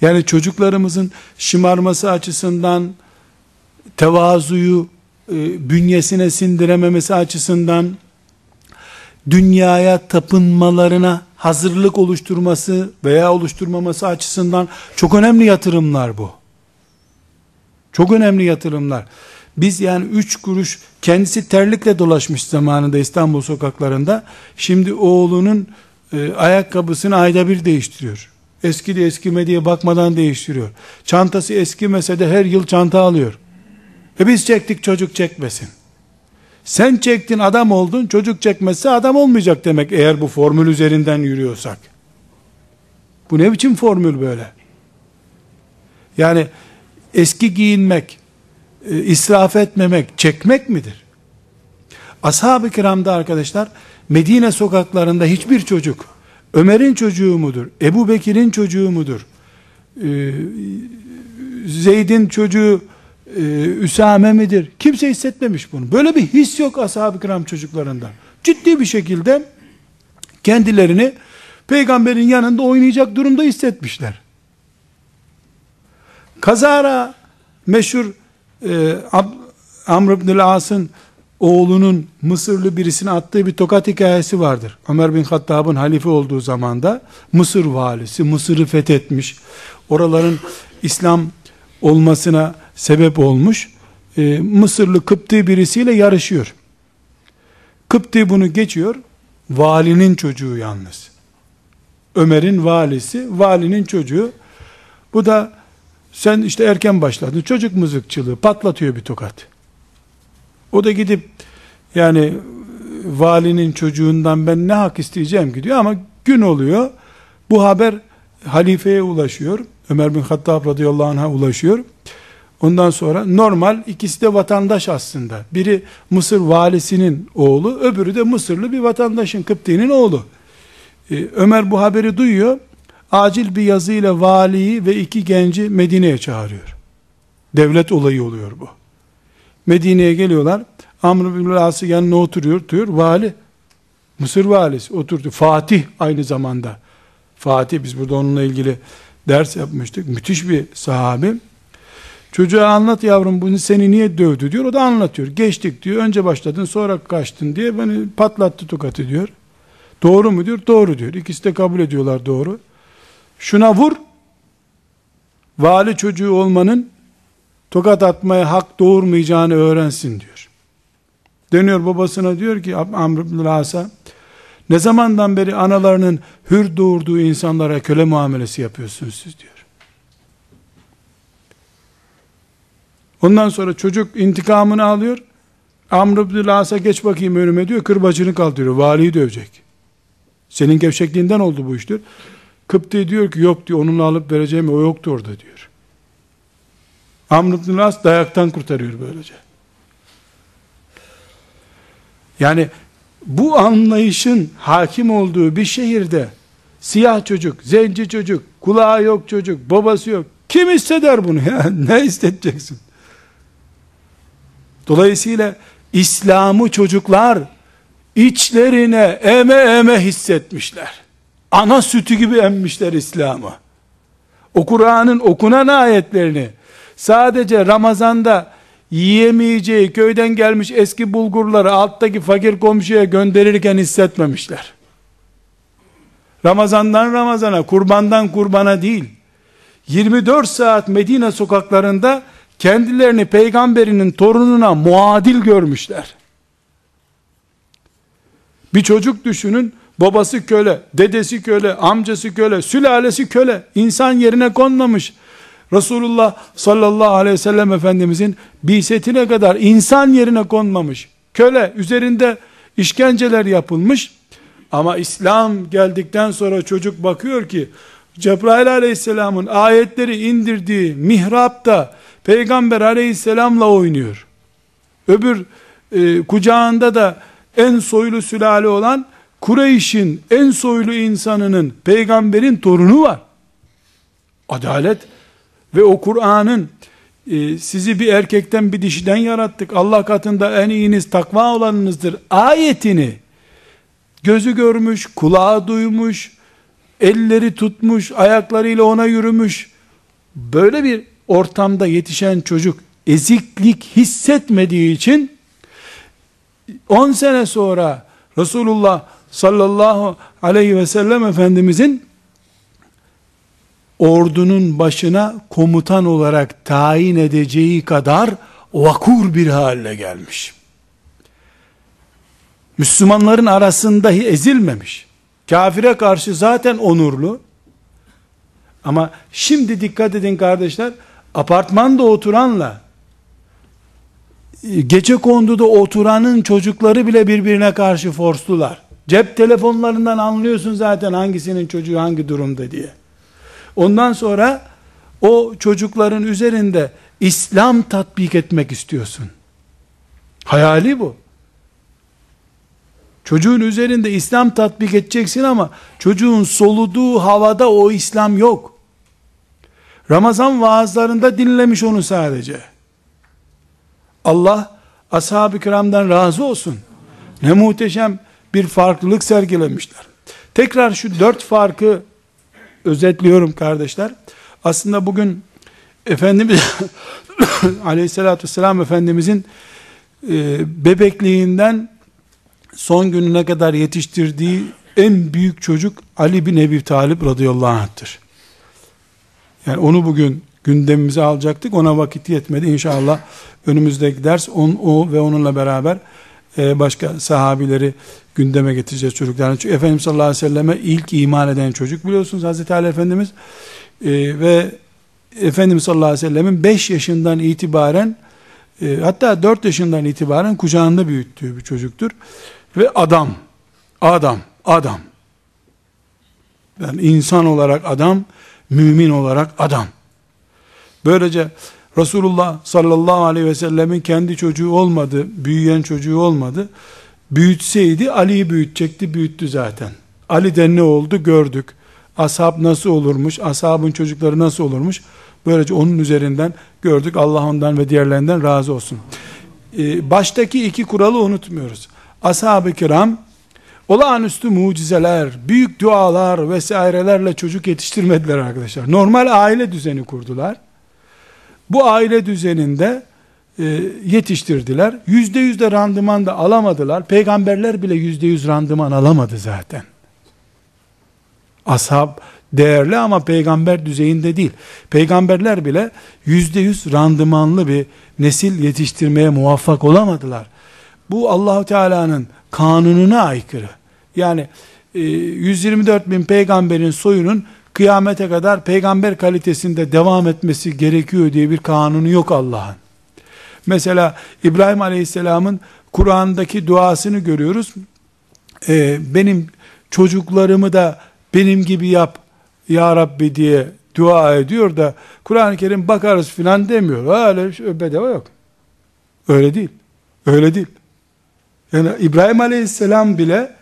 Speaker 1: Yani çocuklarımızın şımarması açısından, tevazuyu e, bünyesine sindirememesi açısından, dünyaya tapınmalarına hazırlık oluşturması veya oluşturmaması açısından çok önemli yatırımlar bu. Çok önemli yatırımlar. Biz yani üç kuruş kendisi terlikle dolaşmış zamanında İstanbul sokaklarında. Şimdi oğlunun e, ayakkabısını ayda bir değiştiriyor. Eski de eskime diye bakmadan değiştiriyor. Çantası eskimese de her yıl çanta alıyor. E biz çektik çocuk çekmesin. Sen çektin adam oldun çocuk çekmezse adam olmayacak demek eğer bu formül üzerinden yürüyorsak. Bu ne biçim formül böyle? Yani eski giyinmek, e, israf etmemek, çekmek midir? Ashab-ı kiramda arkadaşlar, Medine sokaklarında hiçbir çocuk, Ömer'in çocuğu mudur, Ebu Bekir'in çocuğu mudur, e, Zeyd'in çocuğu e, Üsame midir? Kimse hissetmemiş bunu. Böyle bir his yok ashab-ı kiram çocuklarında. Ciddi bir şekilde kendilerini peygamberin yanında oynayacak durumda hissetmişler. Kazara meşhur e, Amr ibn As'ın oğlunun Mısırlı birisine attığı bir tokat hikayesi vardır. Ömer bin Hattab'ın halife olduğu zamanda Mısır valisi Mısır'ı fethetmiş. Oraların İslam olmasına sebep olmuş. E, Mısırlı Kıpti birisiyle yarışıyor. Kıpti bunu geçiyor. Valinin çocuğu yalnız. Ömer'in valisi, valinin çocuğu. Bu da sen işte erken başladın. Çocuk mızıkçılığı patlatıyor bir tokat. O da gidip yani valinin çocuğundan ben ne hak isteyeceğim gidiyor ama gün oluyor. Bu haber halifeye ulaşıyor. Ömer bin Hattab radıyallahu anh'a ulaşıyor. Ondan sonra normal ikisi de vatandaş aslında. Biri Mısır valisinin oğlu, öbürü de Mısırlı bir vatandaşın Kıpti'nin oğlu. Ee, Ömer bu haberi duyuyor. Acil bir yazıyla valiyi ve iki genci Medine'ye çağırıyor. Devlet olayı oluyor bu. Medine'ye geliyorlar. Amr bin As'ı yanına oturuyor. Diyor, vali. Mısır valisi oturdu. Fatih aynı zamanda. Fatih biz burada onunla ilgili ders yapmıştık. Müthiş bir sahabe. Çocuğa anlat yavrum bunu seni niye dövdü diyor. O da anlatıyor. Geçtik diyor. Önce başladın sonra kaçtın diye beni patlattı tokatı diyor. Doğru mu diyor? Doğru diyor. İkisi de kabul ediyorlar doğru. Şuna vur. Vali çocuğu olmanın tokat atmaya hak doğurmayacağını öğrensin diyor. Dönüyor babasına diyor ki Amr ibn As'a ne zamandan beri analarının hür doğurduğu insanlara köle muamelesi yapıyorsunuz siz diyor. Ondan sonra çocuk intikamını alıyor. Amr ibn As'a geç bakayım önüme diyor. Kırbacını kaldırıyor. Valiyi dövecek. Senin gevşekliğinden oldu bu iş diyor. Kıpti diyor ki yok diyor onunla alıp vereceğim o yoktu orada diyor. Amr ibn As dayaktan kurtarıyor böylece. Yani bu anlayışın hakim olduğu bir şehirde siyah çocuk, zenci çocuk, kulağı yok çocuk, babası yok. Kim hisseder bunu ya? ne hissedeceksin? Dolayısıyla İslam'ı çocuklar içlerine eme eme hissetmişler. Ana sütü gibi emmişler İslam'ı. O Kur'an'ın okunan ayetlerini sadece Ramazan'da yiyemeyeceği köyden gelmiş eski bulgurları alttaki fakir komşuya gönderirken hissetmemişler. Ramazandan Ramazana, kurbandan kurbana değil, 24 saat Medine sokaklarında kendilerini peygamberinin torununa muadil görmüşler. Bir çocuk düşünün, babası köle, dedesi köle, amcası köle, sülalesi köle, insan yerine konmamış. Resulullah sallallahu aleyhi ve sellem Efendimizin bisetine kadar insan yerine konmamış. Köle, üzerinde işkenceler yapılmış. Ama İslam geldikten sonra çocuk bakıyor ki, Cebrail aleyhisselamın ayetleri indirdiği mihrapta, Peygamber aleyhisselamla oynuyor. Öbür e, kucağında da en soylu sülale olan Kureyş'in en soylu insanının peygamberin torunu var. Adalet ve o Kur'an'ın e, sizi bir erkekten bir dişiden yarattık. Allah katında en iyiniz takva olanınızdır. Ayetini gözü görmüş, kulağı duymuş, elleri tutmuş, ayaklarıyla ona yürümüş. Böyle bir ortamda yetişen çocuk eziklik hissetmediği için 10 sene sonra Resulullah sallallahu aleyhi ve sellem Efendimizin ordunun başına komutan olarak tayin edeceği kadar vakur bir hale gelmiş. Müslümanların arasında ezilmemiş. Kafire karşı zaten onurlu. Ama şimdi dikkat edin kardeşler, apartmanda oturanla gece konduda oturanın çocukları bile birbirine karşı forslular. Cep telefonlarından anlıyorsun zaten hangisinin çocuğu hangi durumda diye. Ondan sonra o çocukların üzerinde İslam tatbik etmek istiyorsun. Hayali bu. Çocuğun üzerinde İslam tatbik edeceksin ama çocuğun soluduğu havada o İslam yok. Ramazan vaazlarında dinlemiş onu sadece. Allah ashab-ı kiramdan razı olsun. Ne muhteşem bir farklılık sergilemişler. Tekrar şu dört farkı özetliyorum kardeşler. Aslında bugün Efendimiz aleyhissalatü vesselam Efendimizin e, bebekliğinden son gününe kadar yetiştirdiği en büyük çocuk Ali bin Ebi Talip radıyallahu anh'tır. Yani onu bugün gündemimize alacaktık. Ona vakit yetmedi. İnşallah önümüzdeki ders on, o ve onunla beraber e, başka sahabileri gündeme getireceğiz çocuklarına. Çünkü Efendimiz sallallahu aleyhi ve selleme ilk iman eden çocuk biliyorsunuz Hazreti Ali Efendimiz e, ve Efendimiz sallallahu aleyhi ve sellemin 5 yaşından itibaren e, hatta 4 yaşından itibaren kucağında büyüttüğü bir çocuktur. Ve adam, adam, adam. Yani insan olarak adam, mümin olarak adam. Böylece Resulullah sallallahu aleyhi ve sellemin kendi çocuğu olmadı, büyüyen çocuğu olmadı. Büyütseydi Ali'yi büyütecekti, büyüttü zaten. Ali'den ne oldu gördük. Ashab nasıl olurmuş, ashabın çocukları nasıl olurmuş. Böylece onun üzerinden gördük. Allah ondan ve diğerlerinden razı olsun. Ee, baştaki iki kuralı unutmuyoruz. Ashab-ı kiram olağanüstü mucizeler, büyük dualar vesairelerle çocuk yetiştirmediler arkadaşlar. Normal aile düzeni kurdular. Bu aile düzeninde e, yetiştirdiler. Yüzde yüzde randıman da alamadılar. Peygamberler bile yüzde yüz randıman alamadı zaten. Ashab değerli ama peygamber düzeyinde değil. Peygamberler bile yüzde yüz randımanlı bir nesil yetiştirmeye muvaffak olamadılar. Bu Allahu Teala'nın kanununa aykırı. Yani 124 e, bin peygamberin soyunun kıyamete kadar peygamber kalitesinde devam etmesi gerekiyor diye bir kanunu yok Allah'ın. Mesela İbrahim Aleyhisselam'ın Kur'an'daki duasını görüyoruz. Ee, benim çocuklarımı da benim gibi yap ya Rabbi diye dua ediyor da Kur'an-ı Kerim bakarız filan demiyor. Öyle şey, bedava yok. Öyle değil. Öyle değil. Yani İbrahim Aleyhisselam bile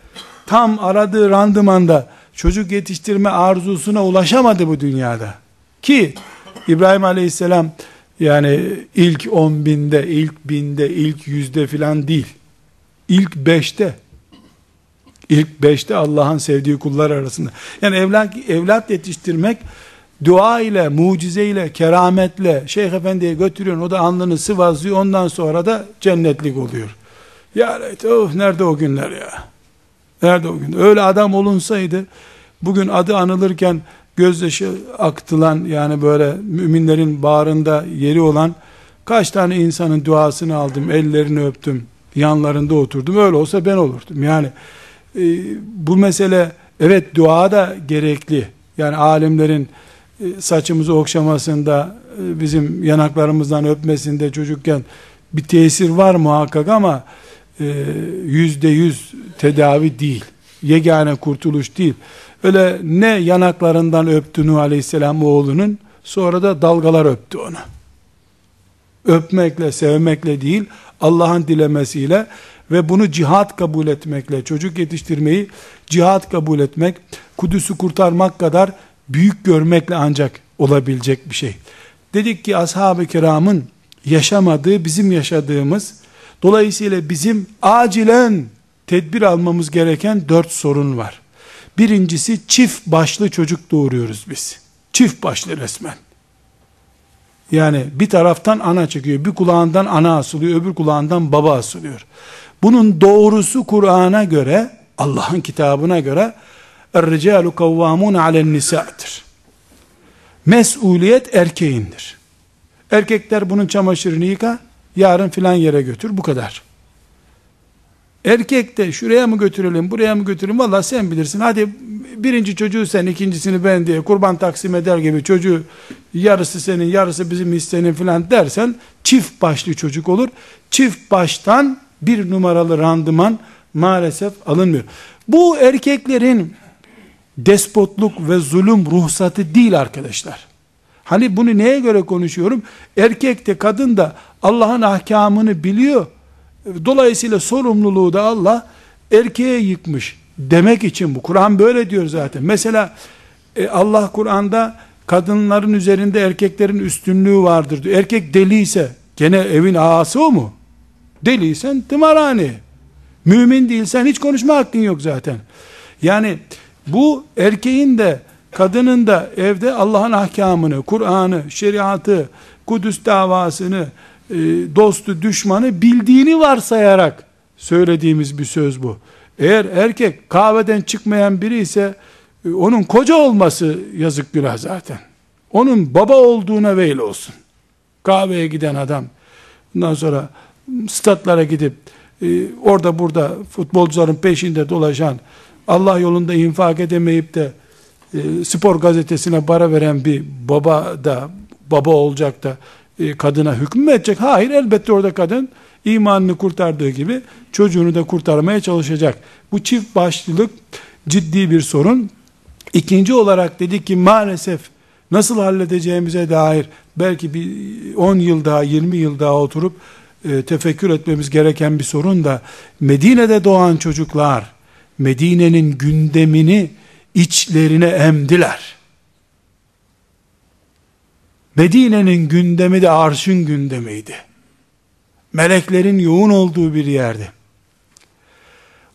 Speaker 1: tam aradığı randımanda çocuk yetiştirme arzusuna ulaşamadı bu dünyada. Ki İbrahim Aleyhisselam yani ilk on binde, ilk binde, ilk yüzde filan değil. İlk beşte. İlk beşte Allah'ın sevdiği kullar arasında. Yani evlat, evlat yetiştirmek dua ile, mucize ile, kerametle Şeyh Efendi'ye götürüyorsun. O da alnını sıvazlıyor. Ondan sonra da cennetlik oluyor. Ya oh, nerede o günler ya? O gün? Öyle adam olunsaydı bugün adı anılırken gözyaşı aktılan yani böyle müminlerin bağrında yeri olan kaç tane insanın duasını aldım, ellerini öptüm, yanlarında oturdum. Öyle olsa ben olurdum. Yani e, bu mesele evet dua da gerekli. Yani alimlerin e, saçımızı okşamasında, e, bizim yanaklarımızdan öpmesinde çocukken bir tesir var muhakkak ama yüzde yüz tedavi değil. Yegane kurtuluş değil. Öyle ne yanaklarından öptü Nuh Aleyhisselam oğlunun, sonra da dalgalar öptü onu. Öpmekle, sevmekle değil, Allah'ın dilemesiyle ve bunu cihat kabul etmekle, çocuk yetiştirmeyi cihat kabul etmek, Kudüs'ü kurtarmak kadar büyük görmekle ancak olabilecek bir şey. Dedik ki ashab-ı kiramın yaşamadığı, bizim yaşadığımız, dolayısıyla bizim acilen tedbir almamız gereken dört sorun var. Birincisi çift başlı çocuk doğuruyoruz biz. Çift başlı resmen. Yani bir taraftan ana çıkıyor, bir kulağından ana asılıyor, öbür kulağından baba asılıyor. Bunun doğrusu Kur'an'a göre Allah'ın kitabına göre Er-ricalu kavvamun alen nisa'dır. Mesuliyet erkeğindir. Erkekler bunun çamaşırını yıka, yarın filan yere götür, bu kadar. Erkek de şuraya mı götürelim, buraya mı götürelim, valla sen bilirsin. Hadi birinci çocuğu sen, ikincisini ben diye kurban taksim eder gibi çocuğu yarısı senin, yarısı bizim hissenin filan dersen çift başlı çocuk olur. Çift baştan bir numaralı randıman maalesef alınmıyor. Bu erkeklerin despotluk ve zulüm ruhsatı değil arkadaşlar. Hani bunu neye göre konuşuyorum? Erkek de kadın da Allah'ın ahkamını biliyor. Dolayısıyla sorumluluğu da Allah erkeğe yıkmış demek için bu. Kur'an böyle diyor zaten. Mesela e, Allah Kur'an'da kadınların üzerinde erkeklerin üstünlüğü vardır diyor. Erkek deliyse gene evin ağası o mu? Deliysen tımarhane. Mümin değilsen hiç konuşma hakkın yok zaten. Yani bu erkeğin de kadının da evde Allah'ın ahkamını, Kur'an'ı, şeriatı, Kudüs davasını, e, dostu, düşmanı bildiğini varsayarak söylediğimiz bir söz bu. Eğer erkek kahveden çıkmayan biri ise e, onun koca olması yazık günah zaten. Onun baba olduğuna veil olsun. Kahveye giden adam bundan sonra statlara gidip e, orada burada futbolcuların peşinde dolaşan Allah yolunda infak edemeyip de e, spor gazetesine para veren bir baba da baba olacak da e, kadına hüküm mü edecek? Hayır elbette orada kadın imanını kurtardığı gibi çocuğunu da kurtarmaya çalışacak. Bu çift başlılık ciddi bir sorun. İkinci olarak dedik ki maalesef nasıl halledeceğimize dair belki bir 10 yıl daha 20 yıl daha oturup e, tefekkür etmemiz gereken bir sorun da Medine'de doğan çocuklar Medine'nin gündemini içlerine emdiler. Medine'nin gündemi de arşın gündemiydi. Meleklerin yoğun olduğu bir yerde.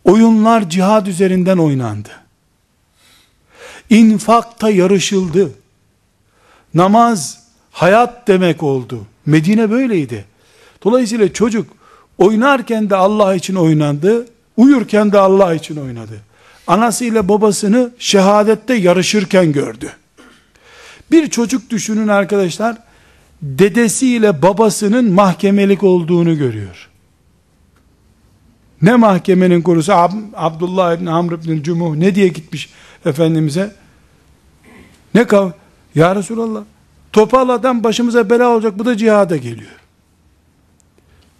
Speaker 1: Oyunlar cihad üzerinden oynandı. İnfakta yarışıldı. Namaz hayat demek oldu. Medine böyleydi. Dolayısıyla çocuk oynarken de Allah için oynandı, uyurken de Allah için oynadı. Anasıyla babasını şehadette yarışırken gördü. Bir çocuk düşünün arkadaşlar, dedesiyle babasının mahkemelik olduğunu görüyor. Ne mahkemenin konusu? Ab Abdullah ibn Amr ibn Cumuh ne diye gitmiş Efendimiz'e? Ne kav? Ya Resulallah, topal adam başımıza bela olacak, bu da cihada geliyor.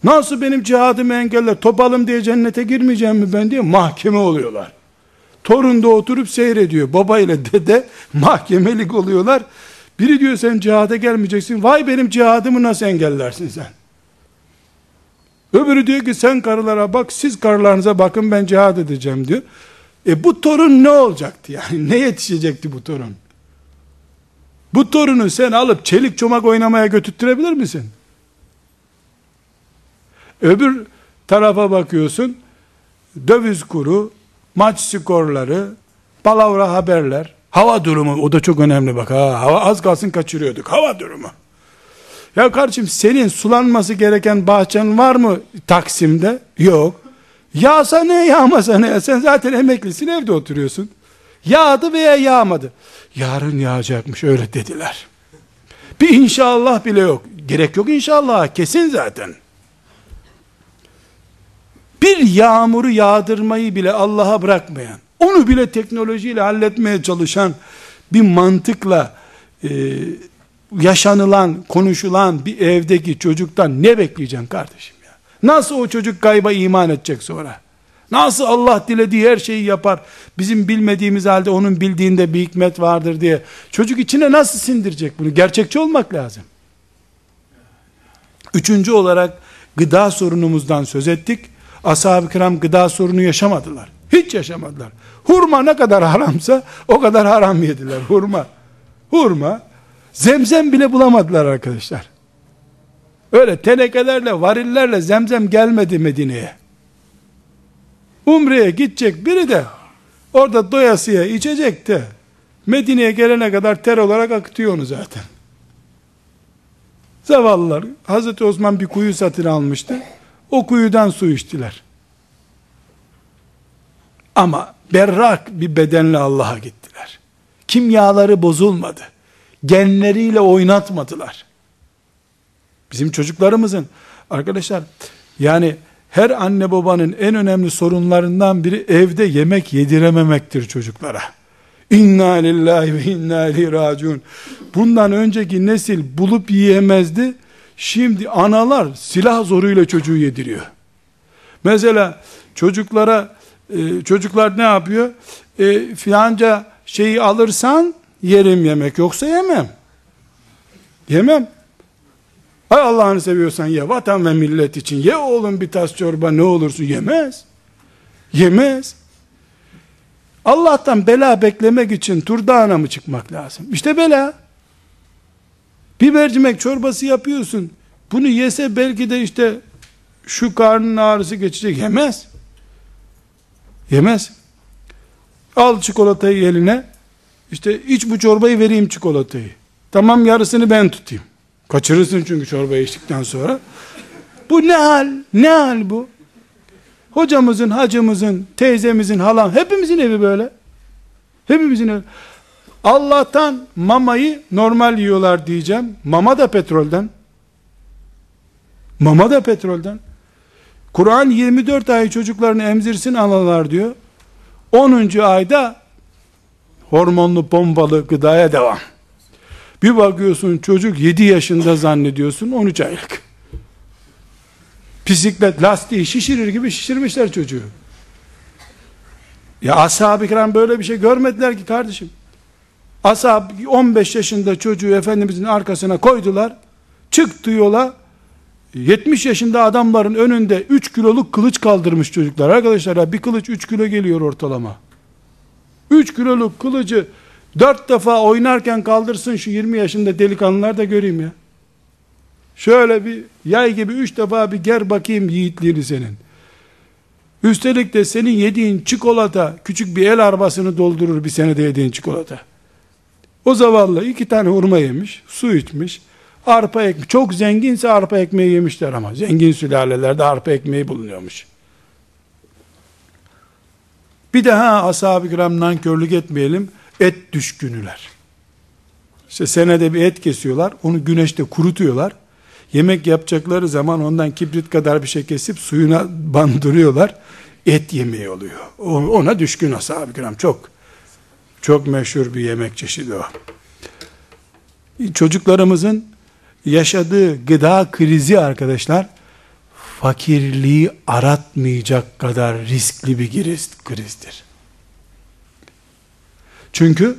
Speaker 1: Nasıl benim cihadımı engeller? Topalım diye cennete girmeyeceğim mi ben diye mahkeme oluyorlar. Torun da oturup seyrediyor. Baba ile dede mahkemelik oluyorlar. Biri diyor sen cihada gelmeyeceksin. Vay benim cihadımı nasıl engellersin sen? Öbürü diyor ki sen karılara bak siz karılarınıza bakın ben cihad edeceğim diyor. E bu torun ne olacaktı yani? Ne yetişecekti bu torun? Bu torunu sen alıp çelik çomak oynamaya götürtürebilir misin? Öbür tarafa bakıyorsun, döviz kuru, maç skorları, palavra haberler, hava durumu, o da çok önemli bak ha, hava az kalsın kaçırıyorduk, hava durumu. Ya kardeşim senin sulanması gereken bahçen var mı Taksim'de? Yok. Yağsa ne yağmasa ne? Sen zaten emeklisin evde oturuyorsun. Yağdı veya yağmadı. Yarın yağacakmış öyle dediler. Bir inşallah bile yok. Gerek yok inşallah kesin zaten bir yağmuru yağdırmayı bile Allah'a bırakmayan, onu bile teknolojiyle halletmeye çalışan bir mantıkla e, yaşanılan, konuşulan bir evdeki çocuktan ne bekleyeceksin kardeşim ya? Nasıl o çocuk gayba iman edecek sonra? Nasıl Allah dilediği her şeyi yapar? Bizim bilmediğimiz halde onun bildiğinde bir hikmet vardır diye. Çocuk içine nasıl sindirecek bunu? Gerçekçi olmak lazım. Üçüncü olarak gıda sorunumuzdan söz ettik. Ashab-ı kiram gıda sorunu yaşamadılar. Hiç yaşamadılar. Hurma ne kadar haramsa o kadar haram yediler. Hurma. Hurma. Zemzem bile bulamadılar arkadaşlar. Öyle tenekelerle, varillerle zemzem gelmedi Medine'ye. Umre'ye gidecek biri de orada doyasıya içecek de Medine'ye gelene kadar ter olarak akıtıyor onu zaten. Zavallılar. Hazreti Osman bir kuyu satın almıştı. O kuyudan su içtiler. Ama berrak bir bedenle Allah'a gittiler. Kimyaları bozulmadı. Genleriyle oynatmadılar. Bizim çocuklarımızın arkadaşlar yani her anne babanın en önemli sorunlarından biri evde yemek yedirememektir çocuklara. İnna lillahi ve inna ileyhi raciun. Bundan önceki nesil bulup yiyemezdi. Şimdi analar silah zoruyla çocuğu yediriyor. Mesela çocuklara e, çocuklar ne yapıyor? E, filanca şeyi alırsan yerim yemek yoksa yemem. Yemem. Hay Allah'ını seviyorsan ye vatan ve millet için. Ye oğlum bir tas çorba ne olursun yemez. Yemez. Allah'tan bela beklemek için turdağına mı çıkmak lazım? İşte bela. Bir mercimek çorbası yapıyorsun. Bunu yese belki de işte şu karnın ağrısı geçecek. Yemez. Yemez. Al çikolatayı eline. İşte iç bu çorbayı vereyim çikolatayı. Tamam yarısını ben tutayım. Kaçırırsın çünkü çorbayı içtikten sonra. Bu ne hal? Ne hal bu? Hocamızın, hacımızın, teyzemizin, halam, hepimizin evi böyle. Hepimizin evi. Allah'tan mamayı normal yiyorlar diyeceğim. Mama da petrolden. Mama da petrolden. Kur'an 24 ay çocuklarını emzirsin analar diyor. 10. ayda hormonlu pompalı gıdaya devam. Bir bakıyorsun çocuk 7 yaşında zannediyorsun 13 aylık. Bisiklet lastiği şişirir gibi şişirmişler çocuğu. Ya ashab-ı kiram böyle bir şey görmediler ki kardeşim. Ashab 15 yaşında çocuğu Efendimizin arkasına koydular. Çıktı yola 70 yaşında adamların önünde 3 kiloluk kılıç kaldırmış çocuklar. Arkadaşlar bir kılıç 3 kilo geliyor ortalama. 3 kiloluk kılıcı 4 defa oynarken kaldırsın şu 20 yaşında delikanlılar da göreyim ya. Şöyle bir yay gibi 3 defa bir ger bakayım yiğitliğini senin. Üstelik de senin yediğin çikolata küçük bir el arabasını doldurur bir senede yediğin çikolata. O zavallı iki tane hurma yemiş, su içmiş, arpa ekmeği, çok zenginse arpa ekmeği yemişler ama, zengin sülalelerde arpa ekmeği bulunuyormuş. Bir daha ashab-ı kiram nankörlük etmeyelim, et düşkünüler. İşte senede bir et kesiyorlar, onu güneşte kurutuyorlar, yemek yapacakları zaman ondan kibrit kadar bir şey kesip suyuna bandırıyorlar, et yemeği oluyor. Ona düşkün ashab-ı kiram, çok, çok meşhur bir yemek çeşidi o. Çocuklarımızın yaşadığı gıda krizi arkadaşlar, fakirliği aratmayacak kadar riskli bir krizdir. Çünkü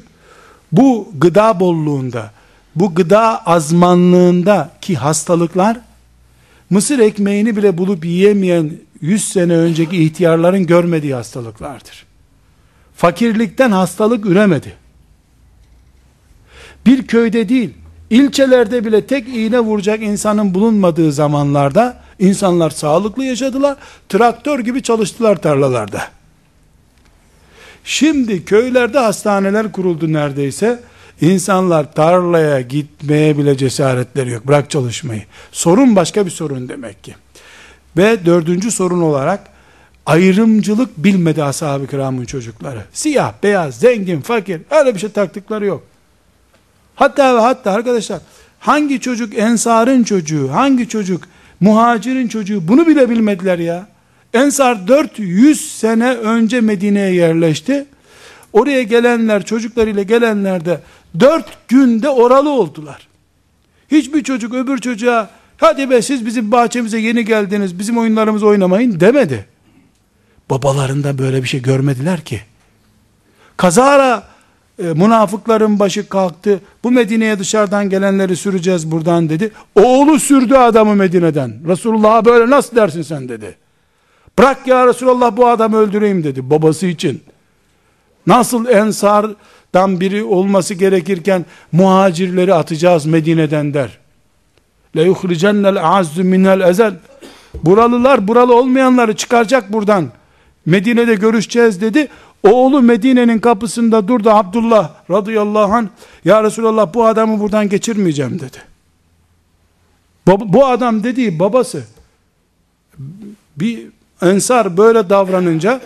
Speaker 1: bu gıda bolluğunda, bu gıda azmanlığında ki hastalıklar, mısır ekmeğini bile bulup yiyemeyen 100 sene önceki ihtiyarların görmediği hastalıklardır. Fakirlikten hastalık üremedi. Bir köyde değil, ilçelerde bile tek iğne vuracak insanın bulunmadığı zamanlarda insanlar sağlıklı yaşadılar, traktör gibi çalıştılar tarlalarda. Şimdi köylerde hastaneler kuruldu neredeyse. İnsanlar tarlaya gitmeye bile cesaretleri yok. Bırak çalışmayı. Sorun başka bir sorun demek ki. Ve dördüncü sorun olarak ayrımcılık bilmedi ashab-ı kiramın çocukları. Siyah, beyaz, zengin, fakir öyle bir şey taktıkları yok. Hatta ve hatta arkadaşlar hangi çocuk ensarın çocuğu, hangi çocuk muhacirin çocuğu bunu bile bilmediler ya. Ensar 400 sene önce Medine'ye yerleşti. Oraya gelenler, çocuklarıyla gelenler de 4 günde oralı oldular. Hiçbir çocuk öbür çocuğa hadi be siz bizim bahçemize yeni geldiniz, bizim oyunlarımızı oynamayın demedi. Babalarında böyle bir şey görmediler ki. Kazara e, münafıkların başı kalktı. Bu Medine'ye dışarıdan gelenleri süreceğiz buradan dedi. Oğlu sürdü adamı Medine'den. Resulullah'a böyle nasıl dersin sen dedi. Bırak ya Resulallah bu adamı öldüreyim dedi babası için. Nasıl ensardan biri olması gerekirken muhacirleri atacağız Medine'den der. Le yuhricennel azzu minel ezel. Buralılar buralı olmayanları çıkaracak buradan. Medine'de görüşeceğiz dedi. Oğlu Medine'nin kapısında durdu Abdullah radıyallahu anh. Ya Resulallah bu adamı buradan geçirmeyeceğim dedi. Bu adam dediği babası bir ensar böyle davranınca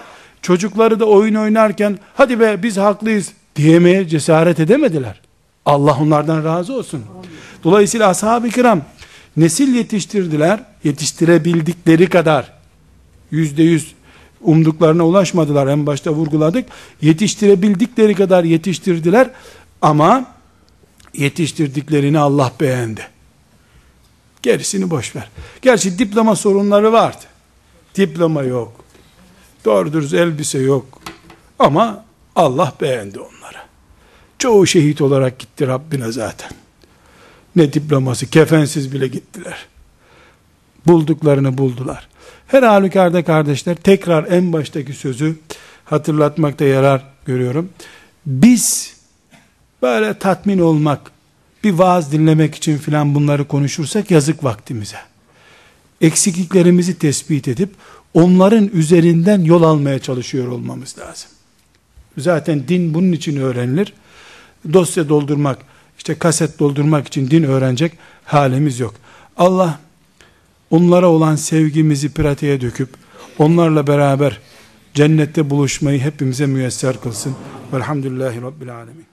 Speaker 1: Çocukları da oyun oynarken hadi be biz haklıyız diyemeye cesaret edemediler. Allah onlardan razı olsun. Dolayısıyla ashab-ı kiram nesil yetiştirdiler, yetiştirebildikleri kadar yüzde yüz umduklarına ulaşmadılar en başta vurguladık. Yetiştirebildikleri kadar yetiştirdiler ama yetiştirdiklerini Allah beğendi. Gerisini boş ver. Gerçi diploma sorunları vardı. Diploma yok. Doğru dürüst elbise yok. Ama Allah beğendi onları. Çoğu şehit olarak gitti Rabbine zaten. Ne diploması, kefensiz bile gittiler. Bulduklarını buldular. Her halükarda kardeşler tekrar en baştaki sözü hatırlatmakta yarar görüyorum. Biz böyle tatmin olmak, bir vaaz dinlemek için filan bunları konuşursak yazık vaktimize. Eksikliklerimizi tespit edip onların üzerinden yol almaya çalışıyor olmamız lazım. Zaten din bunun için öğrenilir. Dosya doldurmak, işte kaset doldurmak için din öğrenecek halimiz yok. Allah onlara olan sevgimizi pratiğe döküp onlarla beraber cennette buluşmayı hepimize müyesser kılsın. Velhamdülillahi Rabbil Alemin.